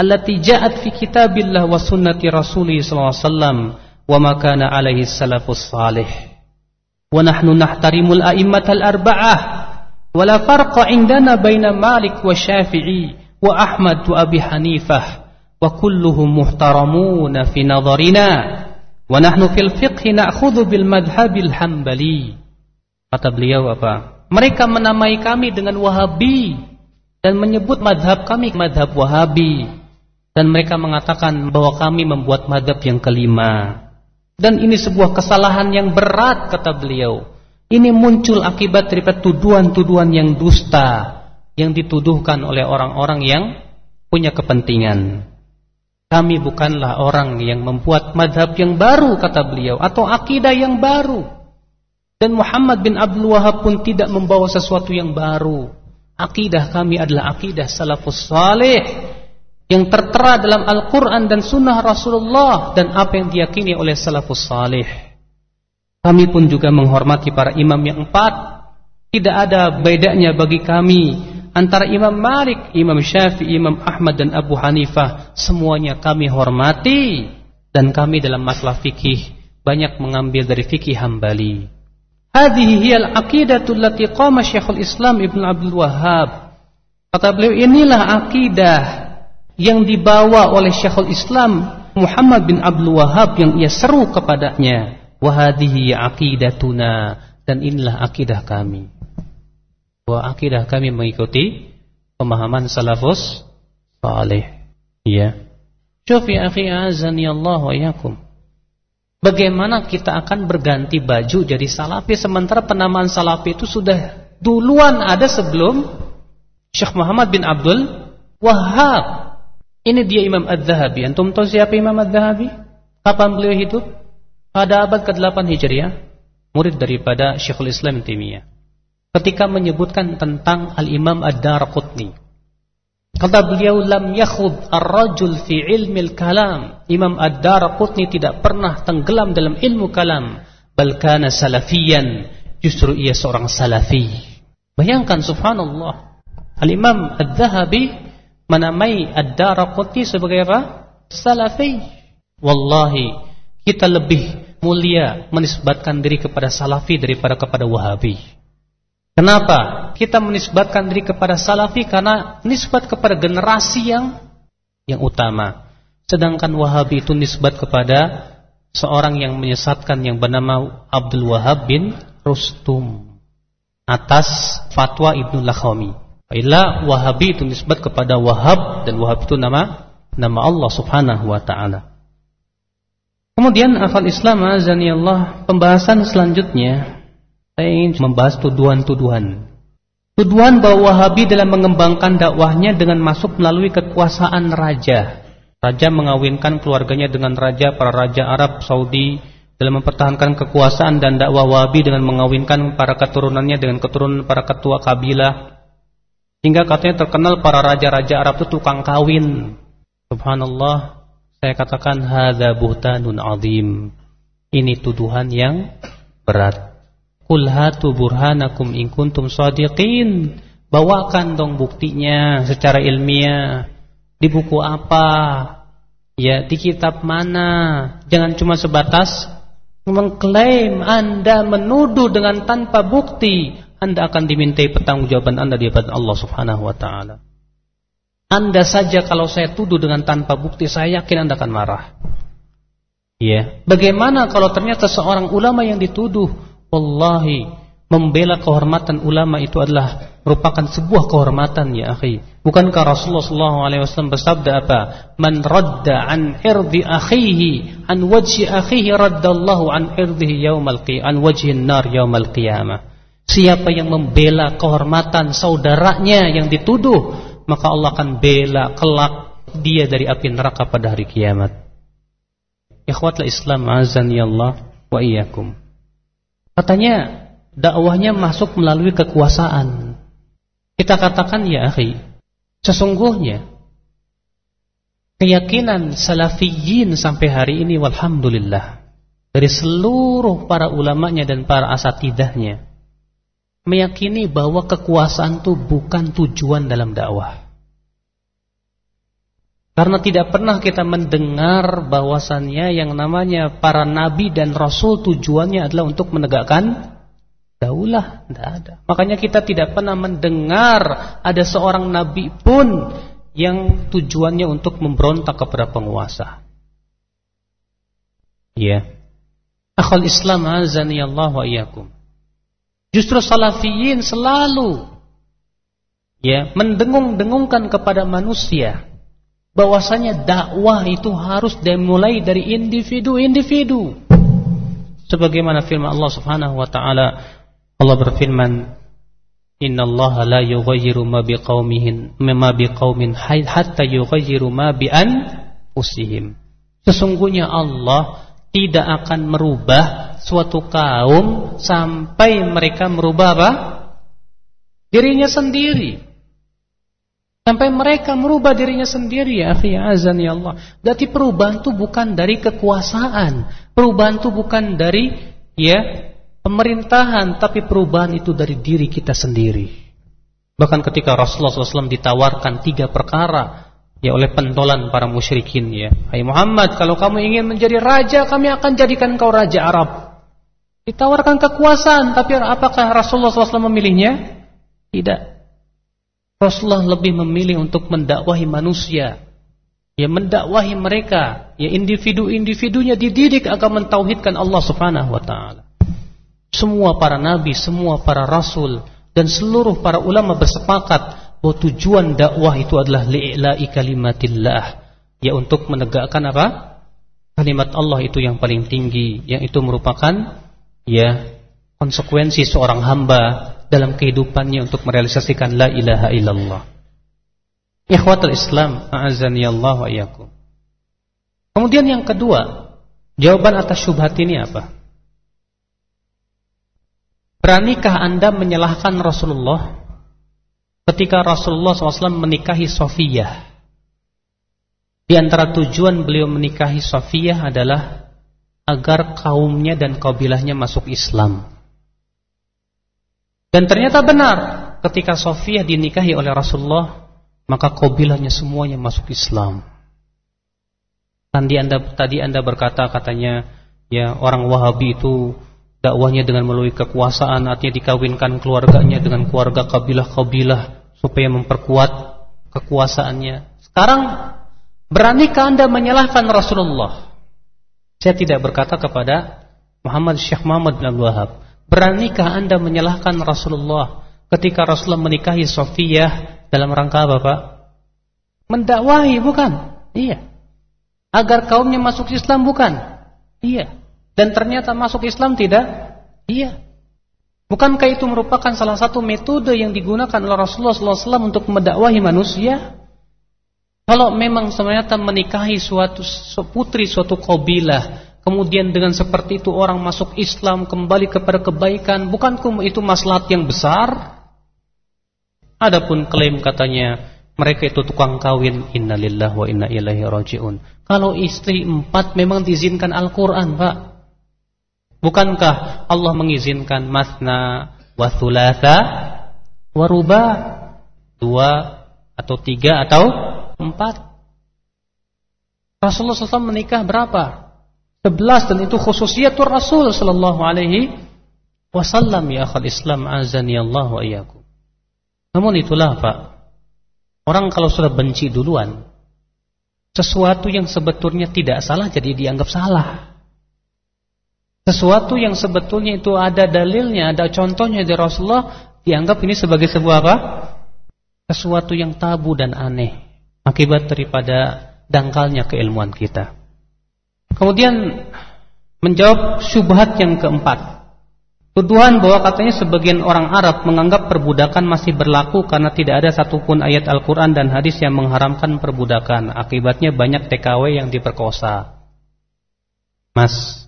التي جاءت في كتاب الله وسنة رسوله صلى الله عليه وسلم وما كان عليه السلف الصالح. وَنَحْنُ نَحْتَرِمُ nahtarimul الْأَرْبَعَةِ وَلَا wa عِنْدَنَا بَيْنَ indana وَشَافِعِي Malik وَأَبِي Syafi'i وَكُلُّهُمْ مُحْتَرَمُونَ فِي Abi وَنَحْنُ فِي الْفِقْهِ نَأْخُذُ fi nadharina kata beliau apa? Mereka menamai kami dengan wahabi dan menyebut madhab kami madhab wahabi. Dan mereka mengatakan bahwa kami membuat madhab yang kelima. Dan ini sebuah kesalahan yang berat kata beliau. Ini muncul akibat dari tuduhan-tuduhan yang dusta yang dituduhkan oleh orang-orang yang punya kepentingan. Kami bukanlah orang yang membuat madhab yang baru kata beliau atau akidah yang baru. Dan Muhammad bin Abdul Wahab pun tidak membawa sesuatu yang baru. Akidah kami adalah akidah salafus salih yang tertera dalam Al-Quran dan Sunnah Rasulullah dan apa yang diyakini oleh salafus salih. Kami pun juga menghormati para imam yang empat. Tidak ada bedanya bagi kami antara Imam Malik, Imam Syafi'i, Imam Ahmad dan Abu Hanifah. Semuanya kami hormati dan kami dalam masalah fikih banyak mengambil dari fikih hambali. Hadhihi hiyal aqidatu allati qama Syekhul Islam Ibnu Abdul Wahhab. Kata beliau inilah akidah yang dibawa oleh Syekhul Islam Muhammad bin Abdul Wahhab yang ia seru kepadanya. Wa hadhihi aqidatuna dan inilah akidah kami. Wa akidah kami mengikuti pemahaman salafus salih. Ya. Syufi akhi azani Allah wa yakum. Bagaimana kita akan berganti baju jadi salafi sementara penamaan salafi itu sudah duluan ada sebelum Syekh Muhammad bin Abdul Wahab. Ini dia Imam Ad-Zahabi. Antum tahu siapa Imam Ad-Zahabi? Kapan beliau hidup? Pada abad ke-8 Hijriah, murid daripada Syekhul Islam Taimiyah. Ketika menyebutkan tentang Al-Imam Ad-Darqutni. Kata beliau lam yakhud ar-rajul fi ilmil kalam. Imam Ad-Darqutni tidak pernah tenggelam dalam ilmu kalam, bal kana salafiyan. Justru ia seorang salafi. Bayangkan subhanallah. Al-Imam Ad-Dhahabi menamai Ad-Darqutni sebagai apa? Salafi. Wallahi, kita lebih mulia menisbatkan diri kepada salafi daripada kepada wahabi. Kenapa? Kita menisbatkan diri kepada salafi karena nisbat kepada generasi yang yang utama. Sedangkan Wahabi itu nisbat kepada seorang yang menyesatkan yang bernama Abdul Wahab bin Rustum atas fatwa Ibnu Lakhami. Ila Wahabi itu nisbat kepada Wahab dan Wahab itu nama nama Allah Subhanahu wa taala. Kemudian akal Islam azani Allah pembahasan selanjutnya saya ingin membahas tuduhan-tuduhan. Tuduhan bahwa Wahabi dalam mengembangkan dakwahnya dengan masuk melalui kekuasaan raja. Raja mengawinkan keluarganya dengan raja para raja Arab Saudi dalam mempertahankan kekuasaan dan dakwah Wahabi dengan mengawinkan para keturunannya dengan keturunan para ketua kabilah. Hingga katanya terkenal para raja-raja Arab itu tukang kawin. Subhanallah, saya katakan hadza buhtanun azim. Ini tuduhan yang berat. Qul hatu burhanakum in kuntum shadiqin. Bawakan dong buktinya secara ilmiah. Di buku apa? Ya, di kitab mana? Jangan cuma sebatas mengklaim Anda menuduh dengan tanpa bukti. Anda akan dimintai pertanggungjawaban Anda di hadapan Allah Subhanahu wa taala. Anda saja kalau saya tuduh dengan tanpa bukti, saya yakin Anda akan marah. Ya, bagaimana kalau ternyata seorang ulama yang dituduh, wallahi membela kehormatan ulama itu adalah merupakan sebuah kehormatan ya akhi. Bukankah Rasulullah SAW bersabda apa? Man radda an irdi akhihi an wajhi akhihi raddallahu an irdihi yaumal qiyamah an wajhin nar yaumal qiyamah. Siapa yang membela kehormatan saudaranya yang dituduh, maka Allah akan bela kelak dia dari api neraka pada hari kiamat. Ikhwatul Islam azan ya Allah wa iyyakum. Katanya dakwahnya masuk melalui kekuasaan. Kita katakan ya akhi, sesungguhnya keyakinan salafiyin sampai hari ini walhamdulillah dari seluruh para ulamanya dan para asatidahnya meyakini bahwa kekuasaan itu bukan tujuan dalam dakwah. Karena tidak pernah kita mendengar bahwasannya yang namanya para nabi dan rasul tujuannya adalah untuk menegakkan daulah, tidak ada. Makanya kita tidak pernah mendengar ada seorang nabi pun yang tujuannya untuk memberontak kepada penguasa. Ya. Akhul Islam azani Allah wa. Justru salafiyin selalu ya mendengung-dengungkan kepada manusia bahwasanya dakwah itu harus dimulai dari individu-individu. Sebagaimana firman Allah Subhanahu wa taala Allah berfirman Inna Allah la yughayyiru ma biqaumihin ma biqaumin hatta yughayyiru ma bi anfusihim. Sesungguhnya Allah tidak akan merubah suatu kaum sampai mereka merubah apa? Dirinya sendiri. Sampai mereka merubah dirinya sendiri ya akhi azan ya Allah. Berarti perubahan itu bukan dari kekuasaan. Perubahan itu bukan dari ya pemerintahan, tapi perubahan itu dari diri kita sendiri. Bahkan ketika Rasulullah SAW ditawarkan tiga perkara ya oleh pentolan para musyrikin ya. Hai Muhammad, kalau kamu ingin menjadi raja, kami akan jadikan kau raja Arab. Ditawarkan kekuasaan, tapi apakah Rasulullah SAW memilihnya? Tidak. Rasulullah lebih memilih untuk mendakwahi manusia. Ya mendakwahi mereka, ya individu-individunya dididik agar mentauhidkan Allah Subhanahu wa taala. Semua para nabi, semua para rasul dan seluruh para ulama bersepakat bahwa tujuan dakwah itu adalah li'ila'i kalimatillah, ya untuk menegakkan apa? Kalimat Allah itu yang paling tinggi, yang itu merupakan ya konsekuensi seorang hamba dalam kehidupannya untuk merealisasikan la ilaha illallah. Ikhwatul Islam, a'azani Allah wa iyyakum. Kemudian yang kedua, jawaban atas syubhat ini apa? Beranikah Anda menyalahkan Rasulullah ketika Rasulullah SAW menikahi Sofiyah? Di antara tujuan beliau menikahi Sofiyah adalah agar kaumnya dan kabilahnya masuk Islam. Dan ternyata benar, ketika Sofiyah dinikahi oleh Rasulullah, maka kabilahnya semuanya masuk Islam. Tadi Anda tadi Anda berkata katanya, ya orang Wahabi itu dakwahnya dengan melalui kekuasaan artinya dikawinkan keluarganya dengan keluarga kabilah-kabilah supaya memperkuat kekuasaannya. Sekarang beranikah Anda menyalahkan Rasulullah? Saya tidak berkata kepada Muhammad Syekh Muhammad bin Abdul Wahab. Beranikah Anda menyalahkan Rasulullah ketika Rasulullah menikahi Sofiyah dalam rangka apa, Pak? Mendakwahi bukan? Iya. Agar kaumnya masuk Islam bukan? Iya dan ternyata masuk Islam tidak? Iya. Bukankah itu merupakan salah satu metode yang digunakan oleh Rasulullah SAW untuk mendakwahi manusia? Kalau memang ternyata menikahi suatu putri suatu kabilah, kemudian dengan seperti itu orang masuk Islam kembali kepada kebaikan, bukankah itu maslahat yang besar? Adapun klaim katanya mereka itu tukang kawin, innalillah wa inna ilaihi rajiun. Kalau istri empat memang diizinkan Al-Quran, Pak. Bukankah Allah mengizinkan masna wa thulatha wa ruba dua atau tiga atau empat? Rasulullah SAW menikah berapa? Sebelas dan itu khususiatur Rasul Sallallahu Alaihi wasallam ya akhal Islam azani Allah wa. Namun itulah Pak, orang kalau sudah benci duluan, sesuatu yang sebetulnya tidak salah jadi dianggap salah. Sesuatu yang sebetulnya itu ada dalilnya, ada contohnya dari Rasulullah, dianggap ini sebagai sebuah apa? Sesuatu yang tabu dan aneh. Akibat daripada dangkalnya keilmuan kita. Kemudian menjawab syubhat yang keempat. Tuduhan bahwa katanya sebagian orang Arab menganggap perbudakan masih berlaku karena tidak ada satupun ayat Al-Quran dan hadis yang mengharamkan perbudakan. Akibatnya banyak TKW yang diperkosa. Mas,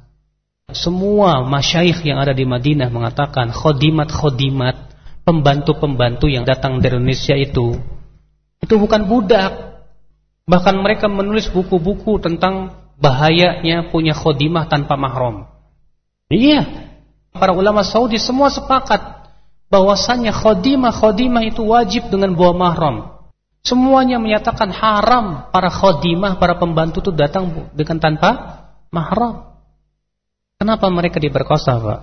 semua masyaikh yang ada di Madinah mengatakan khodimat-khodimat, pembantu-pembantu yang datang dari Indonesia itu, itu bukan budak. Bahkan mereka menulis buku-buku tentang bahayanya punya khodimah tanpa mahram. Iya, Para ulama Saudi semua sepakat bahwasannya khodimah-khodimah itu wajib dengan bawa mahram. Semuanya menyatakan haram para khodimah, para pembantu itu datang dengan tanpa mahram. Kenapa mereka diperkosa, Pak?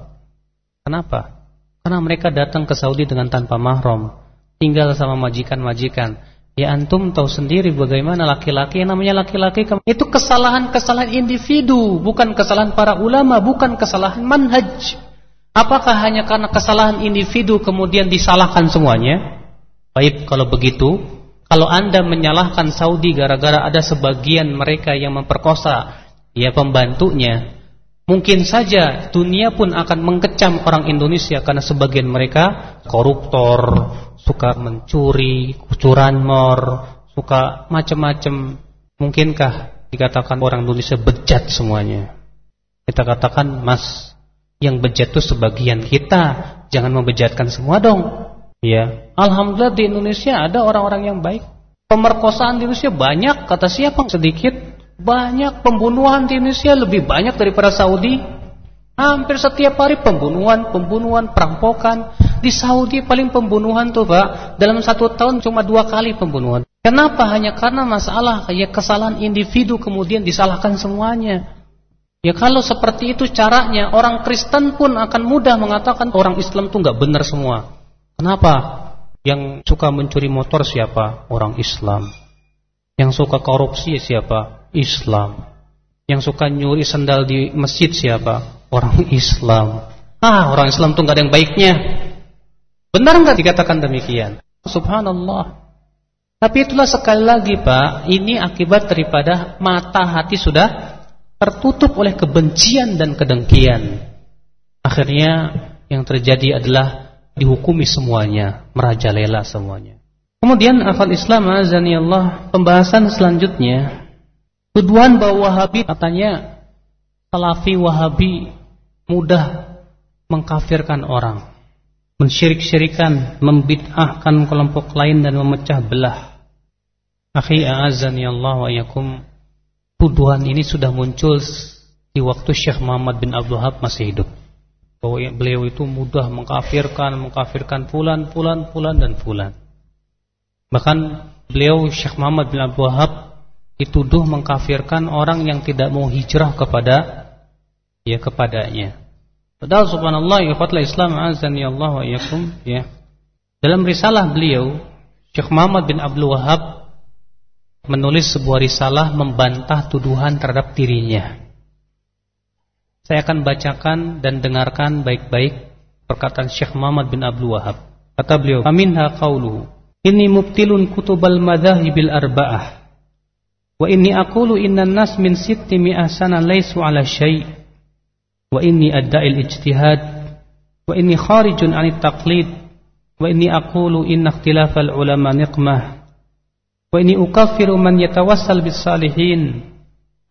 Kenapa? Karena mereka datang ke Saudi dengan tanpa mahram, tinggal sama majikan-majikan. Ya antum tahu sendiri bagaimana laki-laki yang namanya laki-laki itu kesalahan-kesalahan individu, bukan kesalahan para ulama, bukan kesalahan manhaj. Apakah hanya karena kesalahan individu kemudian disalahkan semuanya? Baik, kalau begitu, kalau Anda menyalahkan Saudi gara-gara ada sebagian mereka yang memperkosa ya pembantunya, mungkin saja dunia pun akan mengkecam orang Indonesia karena sebagian mereka koruptor, suka mencuri, curanmor, suka macam-macam. Mungkinkah dikatakan orang Indonesia bejat semuanya? Kita katakan, Mas, yang bejat itu sebagian kita, jangan membejatkan semua dong. Ya, alhamdulillah di Indonesia ada orang-orang yang baik. Pemerkosaan di Indonesia banyak, kata siapa? Sedikit. Banyak pembunuhan di Indonesia lebih banyak daripada Saudi. Hampir setiap hari pembunuhan, pembunuhan, perampokan. Di Saudi paling pembunuhan tuh Pak, dalam satu tahun cuma dua kali pembunuhan. Kenapa? Hanya karena masalah kayak kesalahan individu kemudian disalahkan semuanya. Ya kalau seperti itu caranya orang Kristen pun akan mudah mengatakan orang Islam itu nggak benar semua. Kenapa? Yang suka mencuri motor siapa? Orang Islam. Yang suka korupsi siapa? Islam. Yang suka nyuri sendal di masjid siapa? Orang Islam. Ah, orang Islam itu nggak ada yang baiknya. Benar nggak dikatakan demikian? Subhanallah. Tapi itulah sekali lagi Pak, ini akibat daripada mata hati sudah tertutup oleh kebencian dan kedengkian. Akhirnya yang terjadi adalah dihukumi semuanya, merajalela semuanya. Kemudian akal Islam azani Allah pembahasan selanjutnya tuduhan bahwa Wahabi katanya Salafi Wahabi mudah mengkafirkan orang, mensyirik-syirikan, membid'ahkan kelompok lain dan memecah belah. Akhi azani Allah wa yakum tuduhan ini sudah muncul di waktu Syekh Muhammad bin Abdul Wahab masih hidup. Bahwa beliau itu mudah mengkafirkan, mengkafirkan fulan, fulan, fulan dan fulan. Bahkan beliau Syekh Muhammad bin Abdul Wahab dituduh mengkafirkan orang yang tidak mau hijrah kepada ya kepadanya. Padahal subhanallah ya fatla Islam azani Allah wa iyakum ya. Dalam risalah beliau Syekh Muhammad bin Abdul Wahab menulis sebuah risalah membantah tuduhan terhadap dirinya. Saya akan bacakan dan dengarkan baik-baik perkataan Syekh Muhammad bin Abdul Wahab. Kata beliau, "Aminha qauluhu, inni mubtilun kutubal madhahibil arba'ah." وإني أقول إن الناس من ستمائة سنة ليسوا على شيء وإني أدعي الاجتهاد وإني خارج عن التقليد وإني أقول إن اختلاف العلماء نقمة وإني أكفر من يتوسل بالصالحين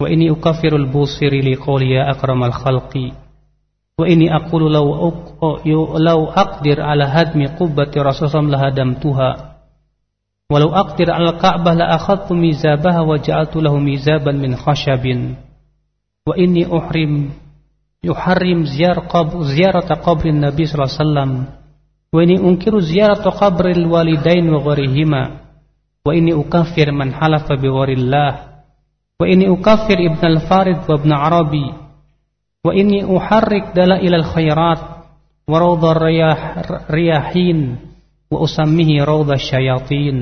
وإني أكفر البوصير لقول يا أكرم الخلق وإني أقول لو, لو أقدر على هدم قبة رسول الله لهدمتها. ولو أقدر على الكعبة لأخذت ميزابها وجعلت له ميزابا من خشب. وإني أحرم يحرم زيارة قبر, زيارة قبر النبي صلى الله عليه وسلم. وإني أنكر زيارة قبر الوالدين وغيرهما. wa inni ukafir man halafa biwarillah wa inni ukafir ibn al-farid wa ibn arabi wa inni uharrik dalail al-khairat wa usammihi الشياطين syayatin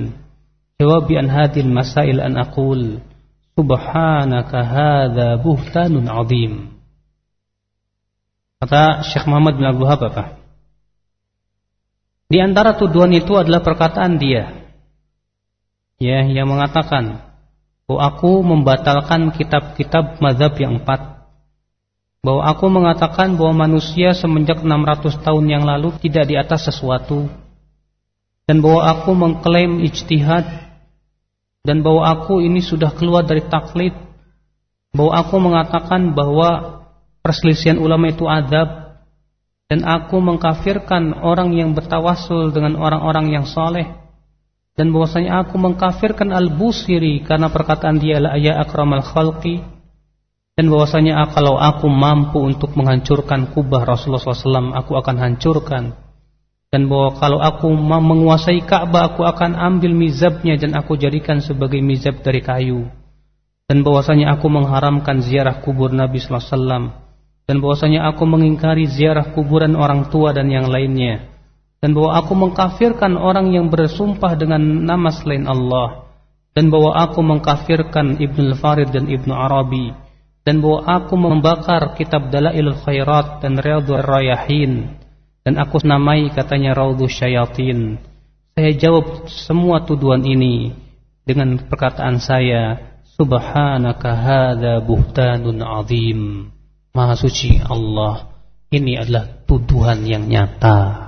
jawabi an المسائل أن an aqul subhanaka hadha buhtanun kata Syekh Muhammad bin Abdul Wahab apa? Di antara tuduhan itu adalah perkataan dia. Ya yang mengatakan oh aku membatalkan kitab-kitab mazhab yang empat. Bahwa aku mengatakan bahwa manusia semenjak 600 tahun yang lalu tidak di atas sesuatu. Dan bahwa aku mengklaim ijtihad. Dan bahwa aku ini sudah keluar dari taklid. Bahwa aku mengatakan bahwa perselisihan ulama itu adab. Dan aku mengkafirkan orang yang bertawasul dengan orang-orang yang soleh dan bahwasanya aku mengkafirkan Al-Busiri karena perkataan dia la ya akramal khalqi dan bahwasanya kalau aku mampu untuk menghancurkan kubah Rasulullah SAW aku akan hancurkan dan bahwa kalau aku menguasai Ka'bah aku akan ambil mizabnya dan aku jadikan sebagai mizab dari kayu. Dan bahwasanya aku mengharamkan ziarah kubur Nabi SAW dan bahwasanya aku mengingkari ziarah kuburan orang tua dan yang lainnya. Dan bahwa aku mengkafirkan orang yang bersumpah dengan nama selain Allah. Dan bahwa aku mengkafirkan Ibnu Farid dan Ibnu Arabi. Dan bahwa aku membakar kitab Dalailul Khairat dan Riyadhur Rayahin dan aku namai katanya Raudhus Syayatin saya jawab semua tuduhan ini dengan perkataan saya Subhanaka hadza buhtanun azim Maha suci Allah ini adalah tuduhan yang nyata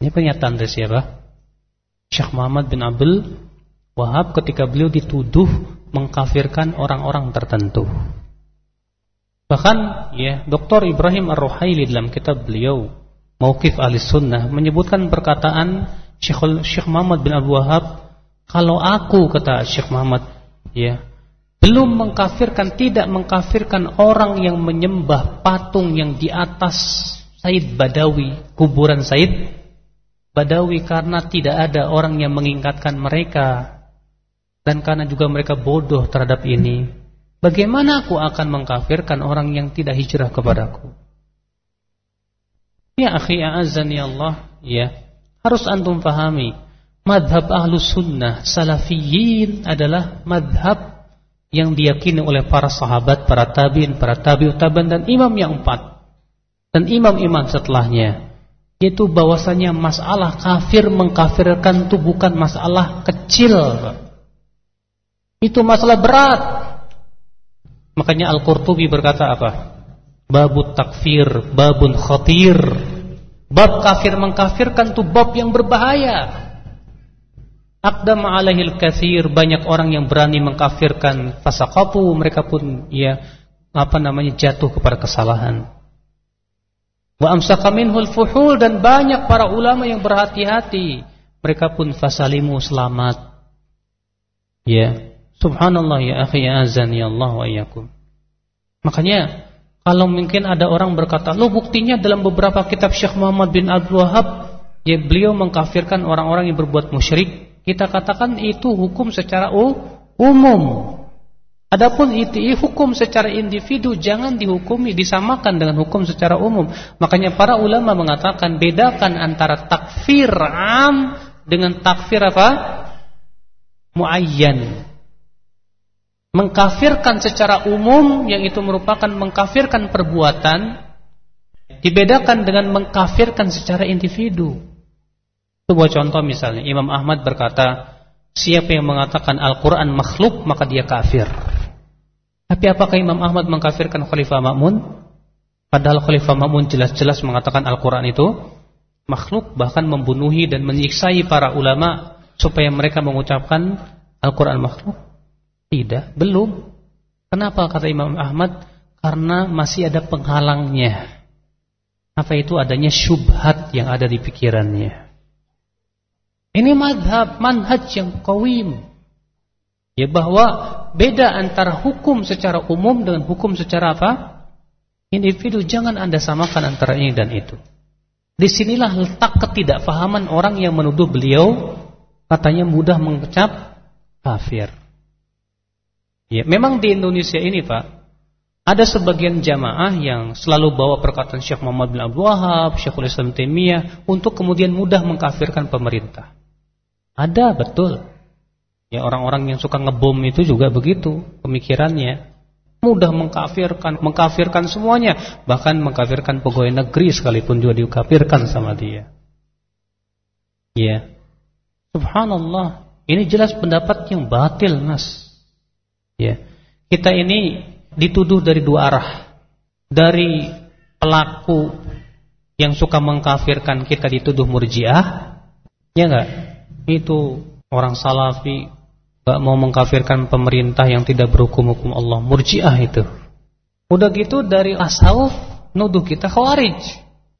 ini pernyataan dari siapa? Syekh Muhammad bin Abdul Wahab ketika beliau dituduh mengkafirkan orang-orang tertentu. Bahkan ya Dr. Ibrahim Ar-Ruhaili dalam kitab beliau Mauqif Ahli Sunnah menyebutkan perkataan Syekh, Syekh Muhammad bin Abdul Wahab kalau aku kata Syekh Muhammad ya belum mengkafirkan tidak mengkafirkan orang yang menyembah patung yang di atas Said Badawi kuburan Said Badawi karena tidak ada orang yang mengingatkan mereka dan karena juga mereka bodoh terhadap ini. Bagaimana aku akan mengkafirkan orang yang tidak hijrah kepadaku? Ya akhi a'azzani Allah, ya. Harus antum pahami, madhab ahlu sunnah salafiyin adalah madhab yang diyakini oleh para sahabat, para tabiin, para tabiut tabiin dan imam yang empat. Dan imam-imam setelahnya yaitu bahwasanya masalah kafir mengkafirkan itu bukan masalah kecil. Itu masalah berat. Makanya Al-Qurtubi berkata apa? Babut takfir, babun khatir. Bab kafir mengkafirkan itu bab yang berbahaya. Akdam alaihil kathir banyak orang yang berani mengkafirkan fasaqatu mereka pun ya apa namanya jatuh kepada kesalahan. Wa amsaka minhul fuhul dan banyak para ulama yang berhati-hati. Mereka pun fasalimu selamat. Ya, subhanallah ya akhi ya azani Allah wa iyyakum. Makanya kalau mungkin ada orang berkata, "Lo buktinya dalam beberapa kitab Syekh Muhammad bin Abdul Wahab, ya beliau mengkafirkan orang-orang yang berbuat musyrik." Kita katakan itu hukum secara umum. Adapun ITI hukum secara individu jangan dihukumi disamakan dengan hukum secara umum. Makanya para ulama mengatakan bedakan antara takfir am dengan takfir apa? muayyan. Mengkafirkan secara umum yang itu merupakan mengkafirkan perbuatan dibedakan dengan mengkafirkan secara individu. Sebuah contoh misalnya Imam Ahmad berkata, siapa yang mengatakan Al-Qur'an makhluk maka dia kafir. Tapi apakah Imam Ahmad mengkafirkan Khalifah Ma'mun? Padahal Khalifah Ma'mun jelas-jelas mengatakan Al-Quran itu makhluk bahkan membunuhi dan menyiksai para ulama supaya mereka mengucapkan Al-Quran makhluk. Tidak, belum. Kenapa kata Imam Ahmad? Karena masih ada penghalangnya. Apa itu adanya syubhat yang ada di pikirannya. Ini madhab, manhaj yang kawim. Ya bahwa beda antara hukum secara umum dengan hukum secara apa? Individu jangan anda samakan antara ini dan itu. Di sinilah letak ketidakfahaman orang yang menuduh beliau katanya mudah mengecap kafir. Ya, memang di Indonesia ini Pak, Ada sebagian jamaah yang selalu bawa perkataan Syekh Muhammad bin Abdul Wahab, Syekhul Islam Taimiyah untuk kemudian mudah mengkafirkan pemerintah. Ada betul. Ya orang-orang yang suka ngebom itu juga begitu pemikirannya. Mudah mengkafirkan, mengkafirkan semuanya, bahkan mengkafirkan pegawai negeri sekalipun juga dikafirkan sama dia. Ya. Subhanallah, ini jelas pendapat yang batil, Mas. Ya. Kita ini dituduh dari dua arah. Dari pelaku yang suka mengkafirkan kita dituduh murjiah, ya enggak? Itu orang salafi enggak mau mengkafirkan pemerintah yang tidak berhukum-hukum Allah, murjiah itu. Udah gitu dari asal nuduh kita khawarij.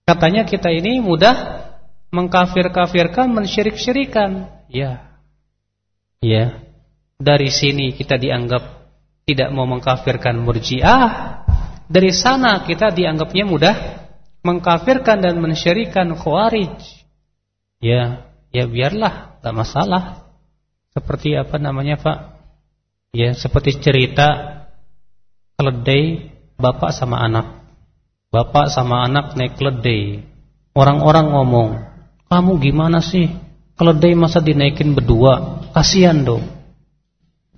Katanya kita ini mudah mengkafir-kafirkan, mensyirik-syirikan. Ya. Ya. Dari sini kita dianggap tidak mau mengkafirkan murjiah. Dari sana kita dianggapnya mudah mengkafirkan dan mensyirikan khawarij. Ya ya biarlah tak masalah. Seperti apa namanya Pak? Ya seperti cerita keledai bapak sama anak. Bapak sama anak naik keledai. Orang-orang ngomong kamu gimana sih? Keledai masa dinaikin berdua? Kasihan dong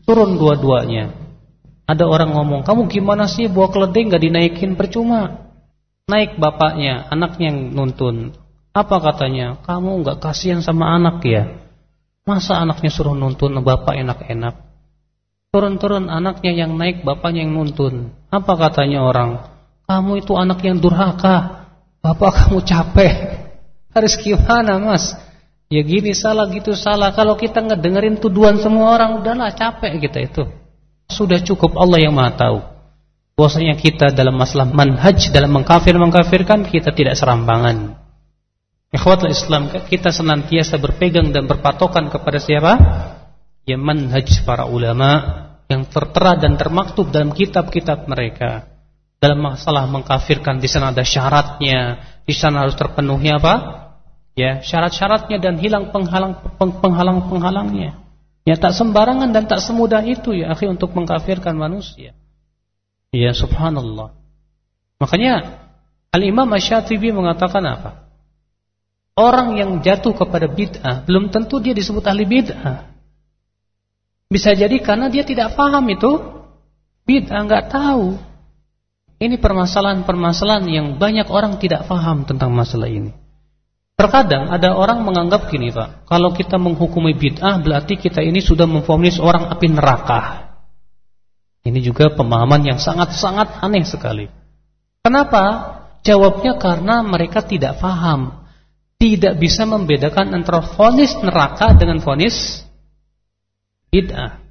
turun dua-duanya ada orang ngomong, kamu gimana sih bawa keledai nggak dinaikin percuma? Naik bapaknya, anaknya yang nuntun. Apa katanya? Kamu nggak kasihan sama anak ya? Masa anaknya suruh nuntun bapak enak-enak? Turun-turun anaknya yang naik, bapaknya yang nuntun. Apa katanya orang? Kamu itu anak yang durhaka. Bapak kamu capek. Harus gimana mas? Ya gini salah gitu salah. Kalau kita ngedengerin tuduhan semua orang, udahlah capek kita itu. Sudah cukup Allah yang Maha tahu. Bahwasanya kita dalam masalah manhaj dalam mengkafir-mengkafirkan kita tidak serampangan. Ikhwatul Islam kita senantiasa berpegang dan berpatokan kepada siapa? Ya manhaj para ulama yang tertera dan termaktub dalam kitab-kitab mereka. Dalam masalah mengkafirkan di sana ada syaratnya, di sana harus terpenuhi apa? Ya, syarat-syaratnya dan hilang penghalang penghalang-penghalangnya. Ya tak sembarangan dan tak semudah itu ya akhi untuk mengkafirkan manusia. Ya subhanallah. Makanya Al-Imam Asy-Syatibi mengatakan apa? Orang yang jatuh kepada bid'ah belum tentu dia disebut ahli bid'ah. Bisa jadi karena dia tidak paham itu bid'ah, enggak tahu. Ini permasalahan-permasalahan yang banyak orang tidak paham tentang masalah ini. Terkadang ada orang menganggap gini Pak, kalau kita menghukumi bid'ah berarti kita ini sudah memfonis orang api neraka. Ini juga pemahaman yang sangat-sangat aneh sekali. Kenapa? Jawabnya karena mereka tidak paham. Tidak bisa membedakan antara fonis neraka dengan fonis bid'ah.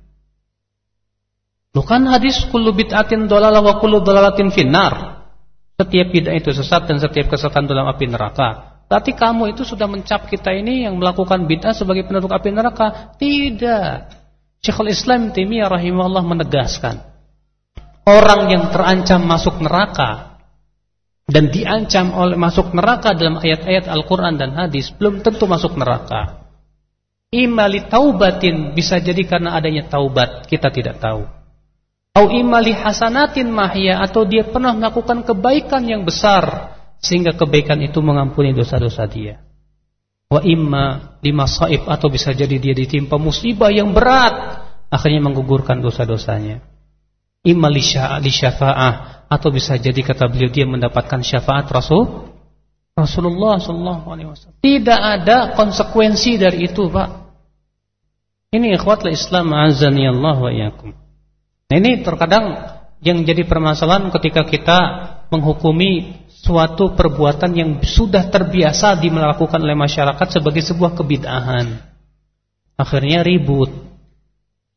Bukan hadis kullu bid'atin dolalah wa kullu dolalatin finnar. Setiap bid'ah itu sesat dan setiap kesesatan dalam api neraka. Berarti kamu itu sudah mencap kita ini yang melakukan bid'ah sebagai penduduk api neraka. Tidak. Syekhul Islam Taimiyah rahimahullah menegaskan. Orang yang terancam masuk neraka dan diancam oleh masuk neraka dalam ayat-ayat Al-Quran dan hadis belum tentu masuk neraka. Imali taubatin bisa jadi karena adanya taubat kita tidak tahu. Au imali hasanatin mahya atau dia pernah melakukan kebaikan yang besar sehingga kebaikan itu mengampuni dosa-dosa dia. Wa imma limasaib atau bisa jadi dia ditimpa musibah yang berat akhirnya menggugurkan dosa-dosanya. Imma li syafa'ah atau bisa jadi kata beliau dia mendapatkan syafaat Rasul Rasulullah sallallahu alaihi wasallam. Tidak ada konsekuensi dari itu, Pak. Ini ikhwatul Islam azani Allah wa iyyakum. Nah, ini terkadang yang jadi permasalahan ketika kita menghukumi suatu perbuatan yang sudah terbiasa dilakukan oleh masyarakat sebagai sebuah kebid'ahan. Akhirnya ribut.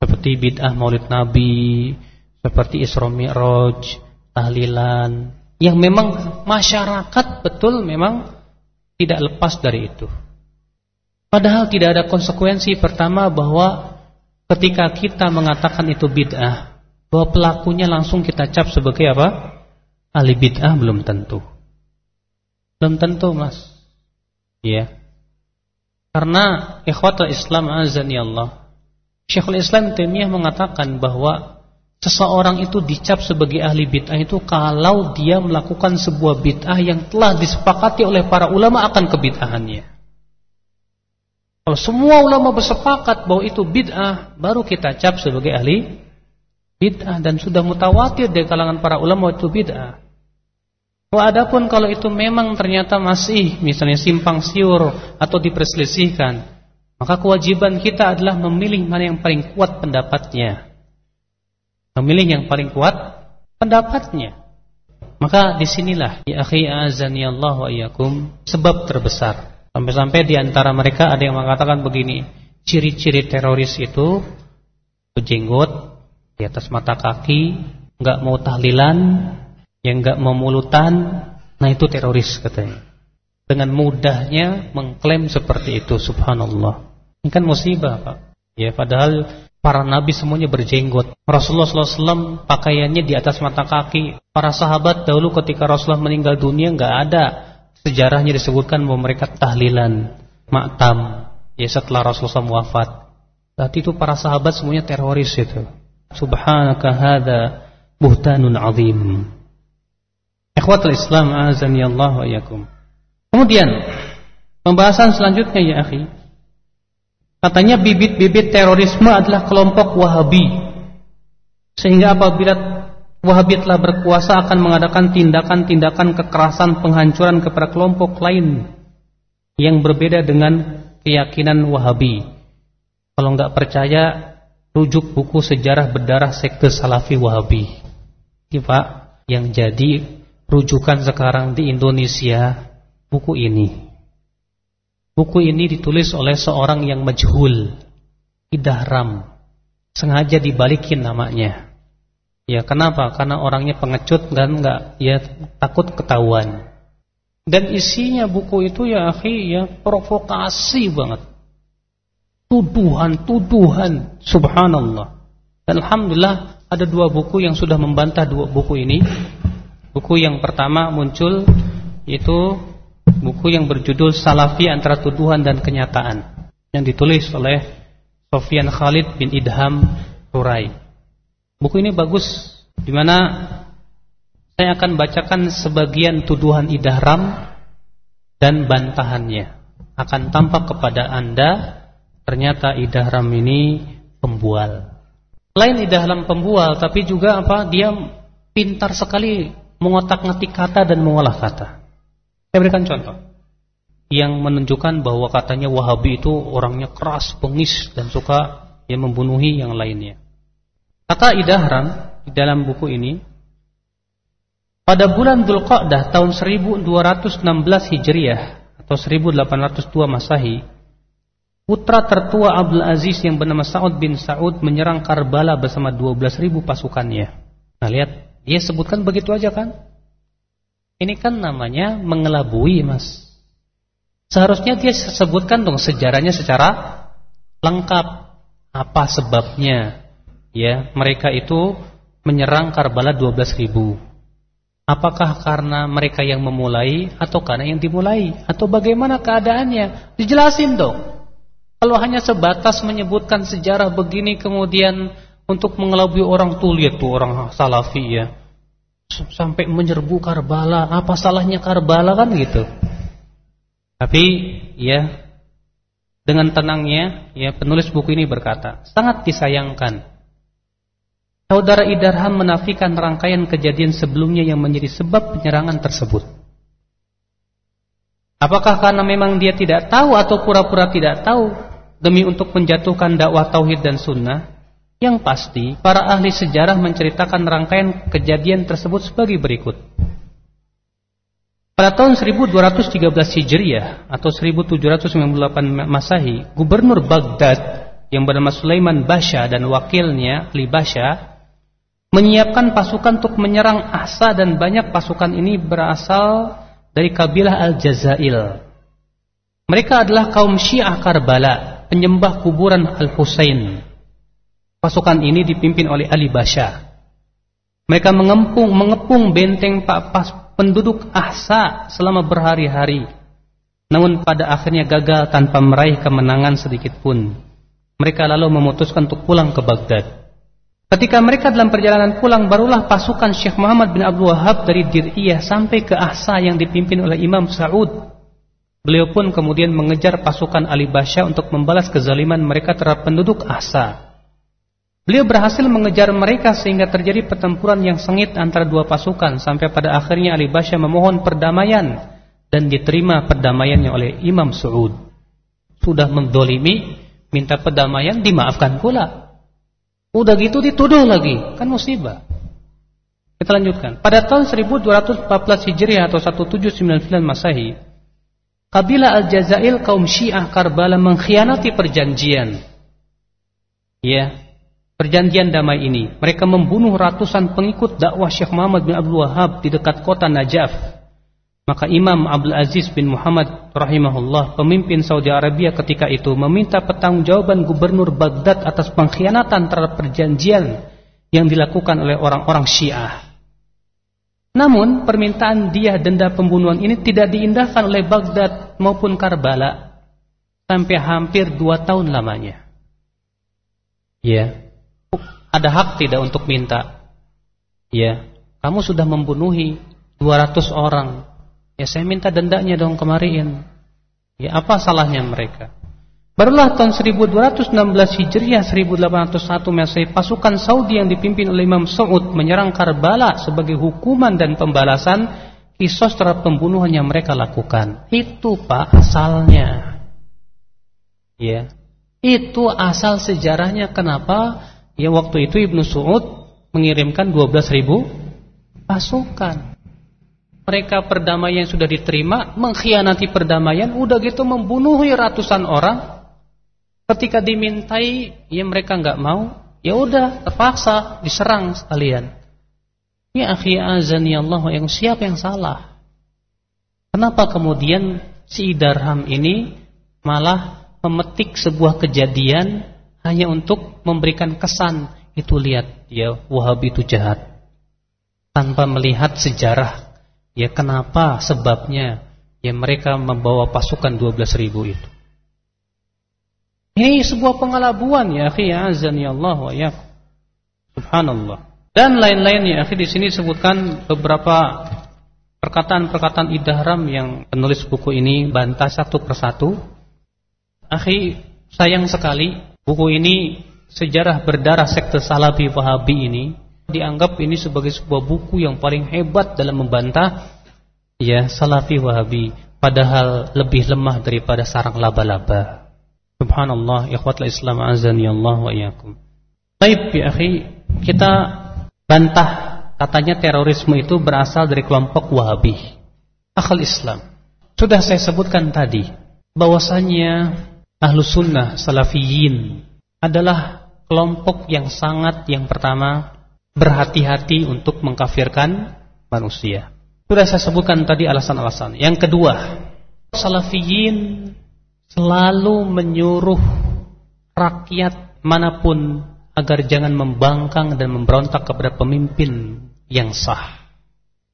Seperti bid'ah Maulid Nabi, seperti Isra Mi'raj, tahlilan, yang memang masyarakat betul memang tidak lepas dari itu. Padahal tidak ada konsekuensi pertama bahwa ketika kita mengatakan itu bid'ah, bahwa pelakunya langsung kita cap sebagai apa? Ahli bid'ah belum tentu. Belum tentu mas Ya Karena ikhwata Islam azani Allah Syekhul Islam Taimiyah mengatakan bahwa seseorang itu dicap sebagai ahli bid'ah itu kalau dia melakukan sebuah bid'ah yang telah disepakati oleh para ulama akan kebid'ahannya. Kalau semua ulama bersepakat bahwa itu bid'ah, baru kita cap sebagai ahli bid'ah dan sudah mutawatir di kalangan para ulama itu bid'ah. Adapun kalau itu memang ternyata masih misalnya simpang siur atau diperselisihkan, maka kewajiban kita adalah memilih mana yang paling kuat pendapatnya memilih yang paling kuat pendapatnya. Maka di sinilah ya akhi azani Allah wa iyakum sebab terbesar. Sampai-sampai di antara mereka ada yang mengatakan begini, ciri-ciri teroris itu berjenggot di atas mata kaki, enggak mau tahlilan, yang enggak mau mulutan, nah itu teroris katanya. Dengan mudahnya mengklaim seperti itu subhanallah. Ini kan musibah, Pak. Ya, padahal Para nabi semuanya berjenggot. Rasulullah SAW pakaiannya di atas mata kaki. Para sahabat dahulu ketika Rasulullah meninggal dunia nggak ada sejarahnya disebutkan bahwa mereka tahlilan, maktam. Ya setelah Rasulullah SAW wafat. Saat itu para sahabat semuanya teroris itu. Subhanaka hadha buhtanun azim. Ikhwatul Islam azani Allah wa iyakum. Kemudian pembahasan selanjutnya ya akhi Katanya bibit-bibit terorisme adalah kelompok Wahabi. Sehingga apabila Wahabi telah berkuasa akan mengadakan tindakan-tindakan kekerasan penghancuran kepada kelompok lain yang berbeda dengan keyakinan Wahabi. Kalau nggak percaya, rujuk buku sejarah berdarah sekte Salafi Wahabi. Ini Pak, yang jadi rujukan sekarang di Indonesia buku ini. Buku ini ditulis oleh seorang yang majhul, idahram. Sengaja dibalikin namanya. Ya, kenapa? Karena orangnya pengecut dan enggak ya takut ketahuan. Dan isinya buku itu ya akhi ya provokasi banget. Tuduhan-tuduhan subhanallah. Dan alhamdulillah ada dua buku yang sudah membantah dua buku ini. Buku yang pertama muncul itu buku yang berjudul Salafi antara tuduhan dan kenyataan yang ditulis oleh Sofian Khalid bin Idham Turai. Buku ini bagus di mana saya akan bacakan sebagian tuduhan idahram dan bantahannya. Akan tampak kepada Anda ternyata idahram ini pembual. Selain idahram pembual tapi juga apa? Dia pintar sekali mengotak-ngatik kata dan mengolah kata. Saya berikan contoh yang menunjukkan bahwa katanya Wahabi itu orangnya keras, pengis dan suka yang membunuhi yang lainnya. Kata Idahran di dalam buku ini, pada bulan Dzulqa'dah tahun 1216 Hijriah atau 1802 Masehi, putra tertua Abdul Aziz yang bernama Sa'ud bin Sa'ud menyerang Karbala bersama 12.000 pasukannya. Nah, lihat, dia sebutkan begitu aja kan? Ini kan namanya mengelabui mas. Seharusnya dia sebutkan dong sejarahnya secara lengkap. Apa sebabnya? Ya, mereka itu menyerang Karbala 12 ribu. Apakah karena mereka yang memulai atau karena yang dimulai? Atau bagaimana keadaannya? Dijelasin dong. Kalau hanya sebatas menyebutkan sejarah begini kemudian untuk mengelabui orang tuh lihat tuh orang salafi ya sampai menyerbu Karbala. Apa salahnya Karbala kan gitu. Tapi ya dengan tenangnya ya penulis buku ini berkata, sangat disayangkan Saudara Idarham menafikan rangkaian kejadian sebelumnya yang menjadi sebab penyerangan tersebut. Apakah karena memang dia tidak tahu atau pura-pura tidak tahu demi untuk menjatuhkan dakwah tauhid dan sunnah? Yang pasti, para ahli sejarah menceritakan rangkaian kejadian tersebut sebagai berikut. Pada tahun 1213 Hijriah atau 1798 Masehi, Gubernur Baghdad yang bernama Sulaiman Basha dan wakilnya Ali Basha menyiapkan pasukan untuk menyerang Ahsa dan banyak pasukan ini berasal dari kabilah Al-Jazail. Mereka adalah kaum Syiah Karbala, penyembah kuburan Al-Husain. Pasukan ini dipimpin oleh Ali Basha. Mereka mengepung, mengepung benteng pak penduduk Ahsa selama berhari-hari. Namun pada akhirnya gagal tanpa meraih kemenangan sedikit pun. Mereka lalu memutuskan untuk pulang ke Baghdad. Ketika mereka dalam perjalanan pulang, barulah pasukan Syekh Muhammad bin Abdul Wahab dari Diriyah sampai ke Ahsa yang dipimpin oleh Imam Saud. Beliau pun kemudian mengejar pasukan Ali Basya untuk membalas kezaliman mereka terhadap penduduk Ahsa. Beliau berhasil mengejar mereka sehingga terjadi pertempuran yang sengit antara dua pasukan sampai pada akhirnya Ali Basya memohon perdamaian dan diterima perdamaiannya oleh Imam Saud. Sudah mendolimi, minta perdamaian, dimaafkan pula. Udah gitu dituduh lagi, kan musibah. Kita lanjutkan. Pada tahun 1214 Hijriah atau 1799 Masehi, kabilah Al-Jazail kaum Syiah Karbala mengkhianati perjanjian. Ya, perjanjian damai ini. Mereka membunuh ratusan pengikut dakwah Syekh Muhammad bin Abdul Wahab di dekat kota Najaf maka Imam Abdul Aziz bin Muhammad rahimahullah, pemimpin Saudi Arabia ketika itu meminta pertanggungjawaban gubernur Baghdad atas pengkhianatan terhadap perjanjian yang dilakukan oleh orang-orang Syiah. Namun permintaan dia denda pembunuhan ini tidak diindahkan oleh Baghdad maupun Karbala sampai hampir dua tahun lamanya. Ya, ada hak tidak untuk minta? Ya, kamu sudah membunuhi 200 orang Ya saya minta dendanya dong kemarin. Ya apa salahnya mereka? Barulah tahun 1216 Hijriah 1801 Masehi pasukan Saudi yang dipimpin oleh Imam Saud menyerang Karbala sebagai hukuman dan pembalasan kisos terhadap pembunuhan yang mereka lakukan. Itu Pak asalnya. Ya. Itu asal sejarahnya kenapa ya waktu itu Ibnu Saud mengirimkan 12.000 pasukan mereka perdamaian sudah diterima, mengkhianati perdamaian, udah gitu membunuh ratusan orang. Ketika dimintai, ya mereka nggak mau, ya udah terpaksa diserang sekalian. Ya akhi azani Allah yang siapa yang salah? Kenapa kemudian si Darham ini malah memetik sebuah kejadian hanya untuk memberikan kesan itu lihat ya Wahabi itu jahat tanpa melihat sejarah Ya kenapa sebabnya ya mereka membawa pasukan 12 ribu itu. Ini sebuah pengalabuan ya akhi ya azan ya Allah wa ya Subhanallah. Dan lain-lain ya akhi di sini sebutkan beberapa perkataan-perkataan idahram yang penulis buku ini bantah satu persatu. Akhi sayang sekali buku ini sejarah berdarah sekte Salafi Wahabi ini dianggap ini sebagai sebuah buku yang paling hebat dalam membantah ya salafi wahabi padahal lebih lemah daripada sarang laba-laba. Subhanallah ikhwatul islam azani Allah wa iyyakum. Baik ya akhi kita bantah katanya terorisme itu berasal dari kelompok wahabi akal islam. Sudah saya sebutkan tadi bahwasanya ahlu sunnah salafiyin adalah kelompok yang sangat yang pertama berhati-hati untuk mengkafirkan manusia. Sudah saya sebutkan tadi alasan-alasan. Yang kedua, salafiyin selalu menyuruh rakyat mana pun agar jangan membangkang dan memberontak kepada pemimpin yang sah.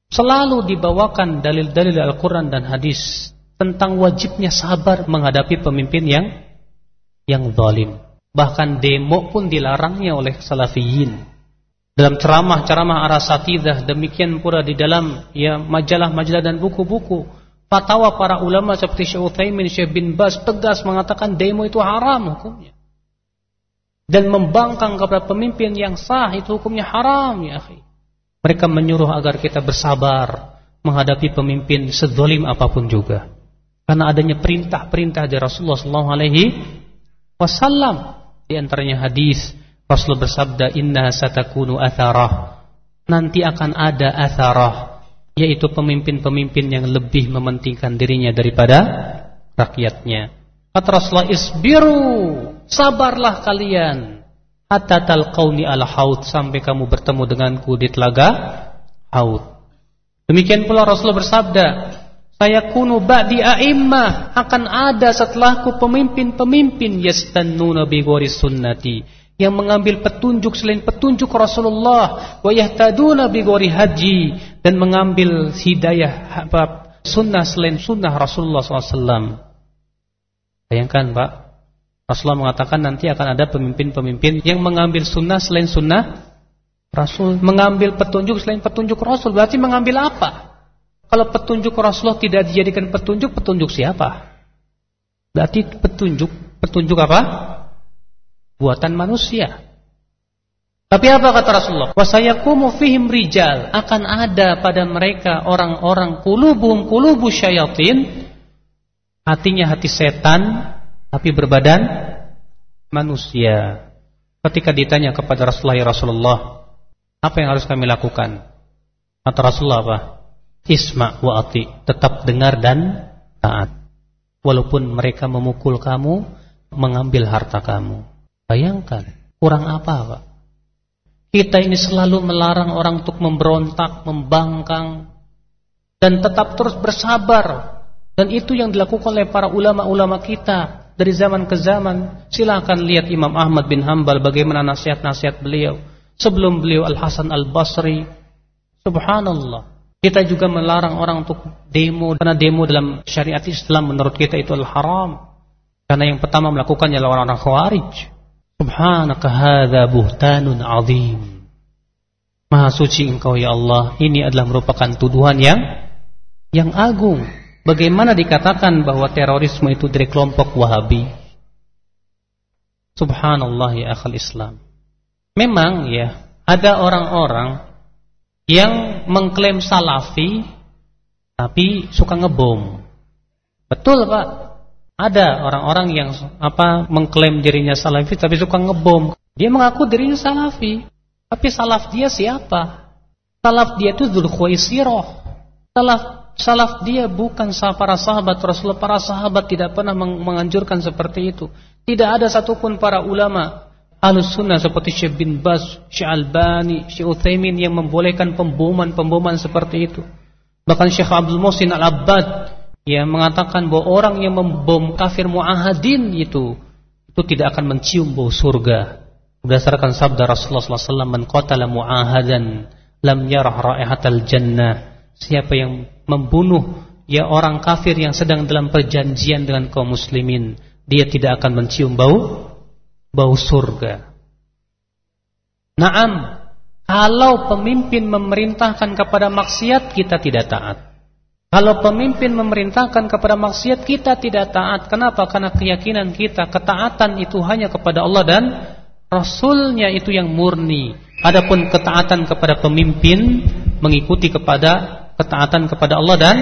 Selalu dibawakan dalil-dalil Al-Quran dan hadis tentang wajibnya sabar menghadapi pemimpin yang yang zalim. Bahkan demo pun dilarangnya oleh salafiyin. Dalam ceramah-ceramah arasatidah demikian pula di dalam ya majalah-majalah dan buku-buku fatwa para ulama seperti Syekh Utsaimin, Syekh bin Bas tegas mengatakan demo itu haram hukumnya. Dan membangkang kepada pemimpin yang sah itu hukumnya haram ya akhi. Mereka menyuruh agar kita bersabar menghadapi pemimpin sedolim apa pun juga karena adanya perintah-perintah dari Rasulullah sallallahu alaihi wasallam di antaranya hadis Rasul bersabda inna satakunu atharah. Nanti akan ada atharah, yaitu pemimpin-pemimpin yang lebih mementingkan dirinya daripada rakyatnya. Kata Rasulullah isbiru, sabarlah kalian hatta talqauni al haud sampai kamu bertemu denganku di telaga haud. Demikian pula Rasulullah bersabda, saya kunu ba'di a'immah akan ada setelahku pemimpin-pemimpin. Yastannuna bi sunnati. Yang mengambil petunjuk selain petunjuk Rasulullah. Wa yahtaduna bi haji dan mengambil hidayah sunnah selain sunnah Rasulullah SAW. Bayangkan Pak, Rasulullah mengatakan nanti akan ada pemimpin-pemimpin yang mengambil sunnah selain sunnah Rasul, mengambil petunjuk selain petunjuk Rasul. Berarti mengambil apa? Kalau petunjuk Rasulullah tidak dijadikan petunjuk, petunjuk siapa? Berarti petunjuk, petunjuk apa? Buatan manusia. Tapi apa kata Rasulullah? Wasayakumu fihim rijal akan ada pada mereka orang-orang kulubum kulubu syayatin hatinya hati setan tapi berbadan manusia. Ketika ditanya kepada Rasulullah ya Rasulullah, apa yang harus kami lakukan? Kata Rasulullah apa? Isma wa ati, tetap dengar dan taat. Walaupun mereka memukul kamu, mengambil harta kamu. Bayangkan, kurang apa Pak? Kita ini selalu melarang orang untuk memberontak, membangkang dan tetap terus bersabar. Dan itu yang dilakukan oleh para ulama-ulama kita dari zaman ke zaman. Silakan lihat Imam Ahmad bin Hambal bagaimana nasihat-nasihat beliau sebelum beliau Al Hasan Al Basri. Subhanallah. Kita juga melarang orang untuk demo karena demo dalam syariat Islam menurut kita itu al haram. Karena yang pertama melakukannya adalah orang-orang Khawarij. Subhanaka hadza buhtanun azim. Maha suci engkau ya Allah. Ini adalah merupakan tuduhan yang yang agung. Bagaimana dikatakan bahwa terorisme itu dari kelompok Wahabi? Subhanallah ya akhal Islam. Memang ya, ada orang-orang yang mengklaim salafi tapi suka ngebom. Betul, Pak. Ada orang-orang yang apa mengklaim dirinya salafi tapi suka ngebom. Dia mengaku dirinya salafi, tapi salaf dia siapa? Salaf dia itu Dzul Khuwaisirah. Salaf salaf dia bukan para sahabat Rasulullah. Para sahabat tidak pernah menganjurkan seperti itu. Tidak ada satupun para ulama Ahlus sunnah seperti Syekh bin Bas, Syekh Albani, Syekh Uthaymin yang membolehkan pemboman-pemboman seperti itu. Bahkan Syekh Abdul Muhsin Al-Abbad yang mengatakan bahwa orang yang membom kafir muahadin itu itu tidak akan mencium bau surga berdasarkan sabda Rasulullah SAW man qatala muahadan lam yarah raihatal jannah siapa yang membunuh ya orang kafir yang sedang dalam perjanjian dengan kaum muslimin dia tidak akan mencium bau bau surga Naam kalau pemimpin memerintahkan kepada maksiat kita tidak taat kalau pemimpin memerintahkan kepada maksiat kita tidak taat. Kenapa? Karena keyakinan kita ketaatan itu hanya kepada Allah dan Rasulnya itu yang murni. Adapun ketaatan kepada pemimpin mengikuti kepada ketaatan kepada Allah dan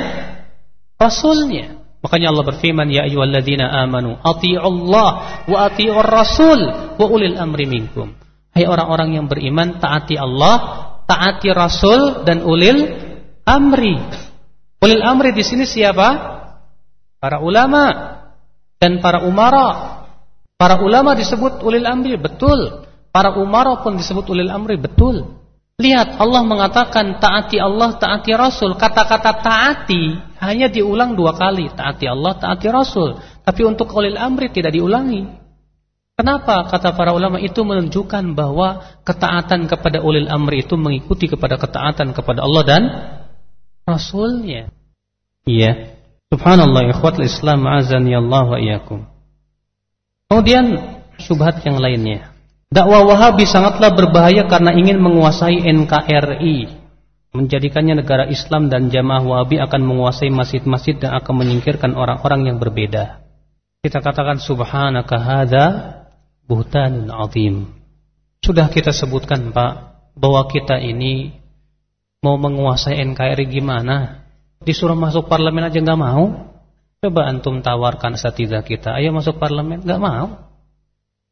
Rasulnya. Makanya Allah berfirman, Ya ayyuhalladzina amanu, Allah wa ati'ur rasul wa ulil amri minkum. Hai orang-orang yang beriman, taati Allah, taati Rasul dan ulil amri Ulil amri di sini siapa? Para ulama dan para umara. Para ulama disebut ulil amri, betul. Para umara pun disebut ulil amri, betul. Lihat Allah mengatakan taati Allah, taati Rasul. Kata-kata taati hanya diulang dua kali. Taati Allah, taati Rasul. Tapi untuk ulil amri tidak diulangi. Kenapa? Kata para ulama itu menunjukkan bahwa ketaatan kepada ulil amri itu mengikuti kepada ketaatan kepada Allah dan Rasulnya. Iya. Subhanallah ikhwatul Islam azani Allah wa iyyakum. Kemudian syubhat yang lainnya. Dakwah Wahabi sangatlah berbahaya karena ingin menguasai NKRI, menjadikannya negara Islam dan jamaah Wahabi akan menguasai masjid-masjid dan akan menyingkirkan orang-orang yang berbeda. Kita katakan subhanaka hadza buhtanun azim. Sudah kita sebutkan Pak bahwa kita ini Mau menguasai NKRI gimana? Disuruh masuk parlemen aja nggak mau. Coba antum tawarkan satidah kita, ayo masuk parlemen, nggak mau.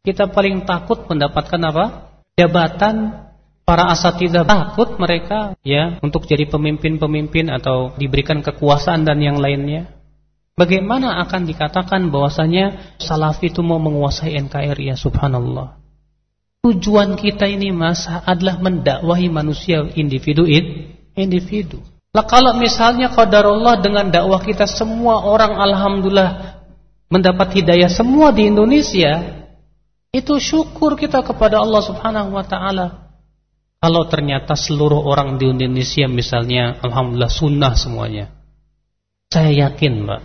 Kita paling takut mendapatkan apa? Jabatan para asatidah takut mereka ya untuk jadi pemimpin-pemimpin atau diberikan kekuasaan dan yang lainnya. Bagaimana akan dikatakan bahwasanya Salafi itu mau menguasai NKRI ya subhanallah. Tujuan kita ini mas adalah mendakwahi manusia individu individu. Lah kalau misalnya qadarullah dengan dakwah kita semua orang alhamdulillah mendapat hidayah semua di Indonesia, itu syukur kita kepada Allah Subhanahu wa taala. Kalau ternyata seluruh orang di Indonesia misalnya alhamdulillah sunnah semuanya. Saya yakin, Mbak,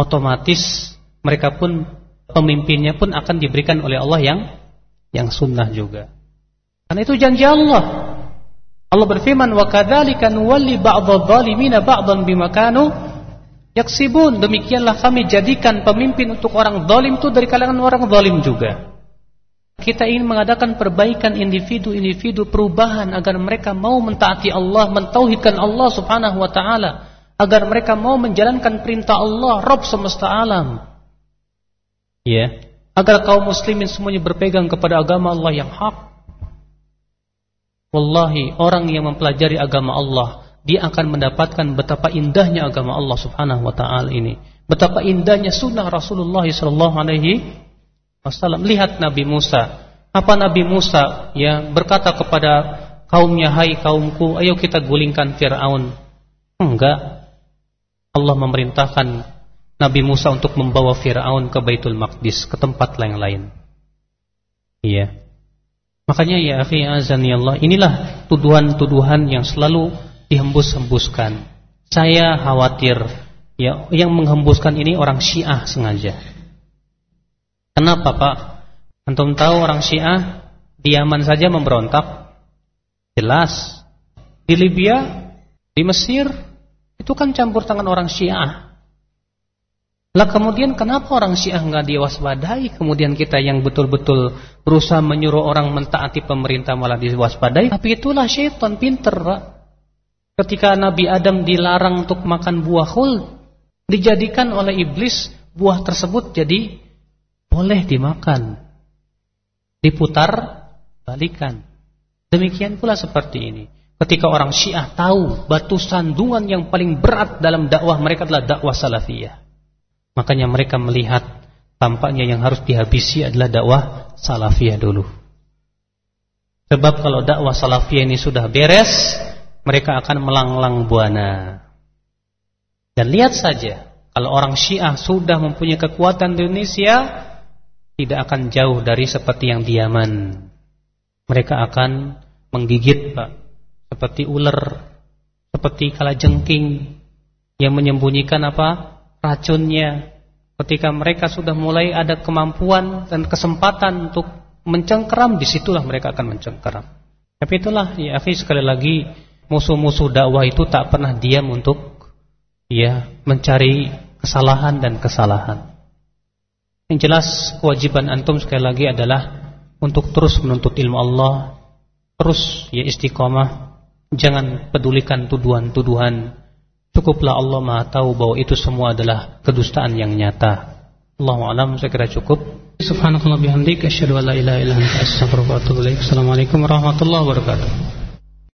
otomatis mereka pun pemimpinnya pun akan diberikan oleh Allah yang yang sunnah juga. Karena itu janji Allah. Allah berfirman, "Wa kadzalika nuwalli ba'dadh dhalimina ba'dhan bima kanu yaksibun." Demikianlah kami jadikan pemimpin untuk orang zalim itu dari kalangan orang zalim juga. Kita ingin mengadakan perbaikan individu-individu perubahan agar mereka mau mentaati Allah, mentauhidkan Allah Subhanahu wa taala, agar mereka mau menjalankan perintah Allah, Rabb semesta alam. Ya, agar kaum muslimin semuanya berpegang kepada agama Allah yang hak. Wallahi, orang yang mempelajari agama Allah, dia akan mendapatkan betapa indahnya agama Allah Subhanahu wa taala ini. Betapa indahnya sunnah Rasulullah sallallahu alaihi wasallam. Lihat Nabi Musa. Apa Nabi Musa ya berkata kepada kaumnya, "Hai kaumku, ayo kita gulingkan Firaun." Enggak. Allah memerintahkan Nabi Musa untuk membawa Firaun ke Baitul Maqdis, ke tempat lain-lain. Iya. Makanya ya akhi azani Allah, inilah tuduhan-tuduhan yang selalu dihembus-hembuskan. Saya khawatir ya yang menghembuskan ini orang Syiah sengaja. Kenapa Pak? Antum tahu orang Syiah di Yaman saja memberontak? Jelas. Di Libya, di Mesir, itu kan campur tangan orang Syiah. Lah kemudian kenapa orang Syiah nggak diwaspadai? Kemudian kita yang betul-betul berusaha menyuruh orang mentaati pemerintah malah diwaspadai. Tapi itulah syaitan pinter, Pak. Ketika Nabi Adam dilarang untuk makan buah khuld, dijadikan oleh iblis buah tersebut jadi boleh dimakan. Diputar balikan. Demikian pula seperti ini. Ketika orang Syiah tahu batu sandungan yang paling berat dalam dakwah mereka adalah dakwah salafiyah. Makanya mereka melihat tampaknya yang harus dihabisi adalah dakwah salafiyah dulu. Sebab kalau dakwah salafiyah ini sudah beres, mereka akan melanglang buana. Dan lihat saja, kalau orang Syiah sudah mempunyai kekuatan di Indonesia, tidak akan jauh dari seperti yang diaman. Mereka akan menggigit, Pak, seperti ular, seperti kalajengking yang menyembunyikan apa? racunnya. Ketika mereka sudah mulai ada kemampuan dan kesempatan untuk mencengkeram, di situlah mereka akan mencengkeram. Tapi itulah, ya akhi sekali lagi, musuh-musuh dakwah itu tak pernah diam untuk ya mencari kesalahan dan kesalahan. Yang jelas kewajiban antum sekali lagi adalah untuk terus menuntut ilmu Allah, terus ya istiqomah, jangan pedulikan tuduhan-tuduhan. Cukuplah Allah Maha tahu bahwa itu semua adalah kedustaan yang nyata. Allahu alam saya kira cukup. Subhanakallah bihamdik asyhadu an la ilaha illa anta astaghfiruka. Assalamualaikum warahmatullahi wabarakatuh.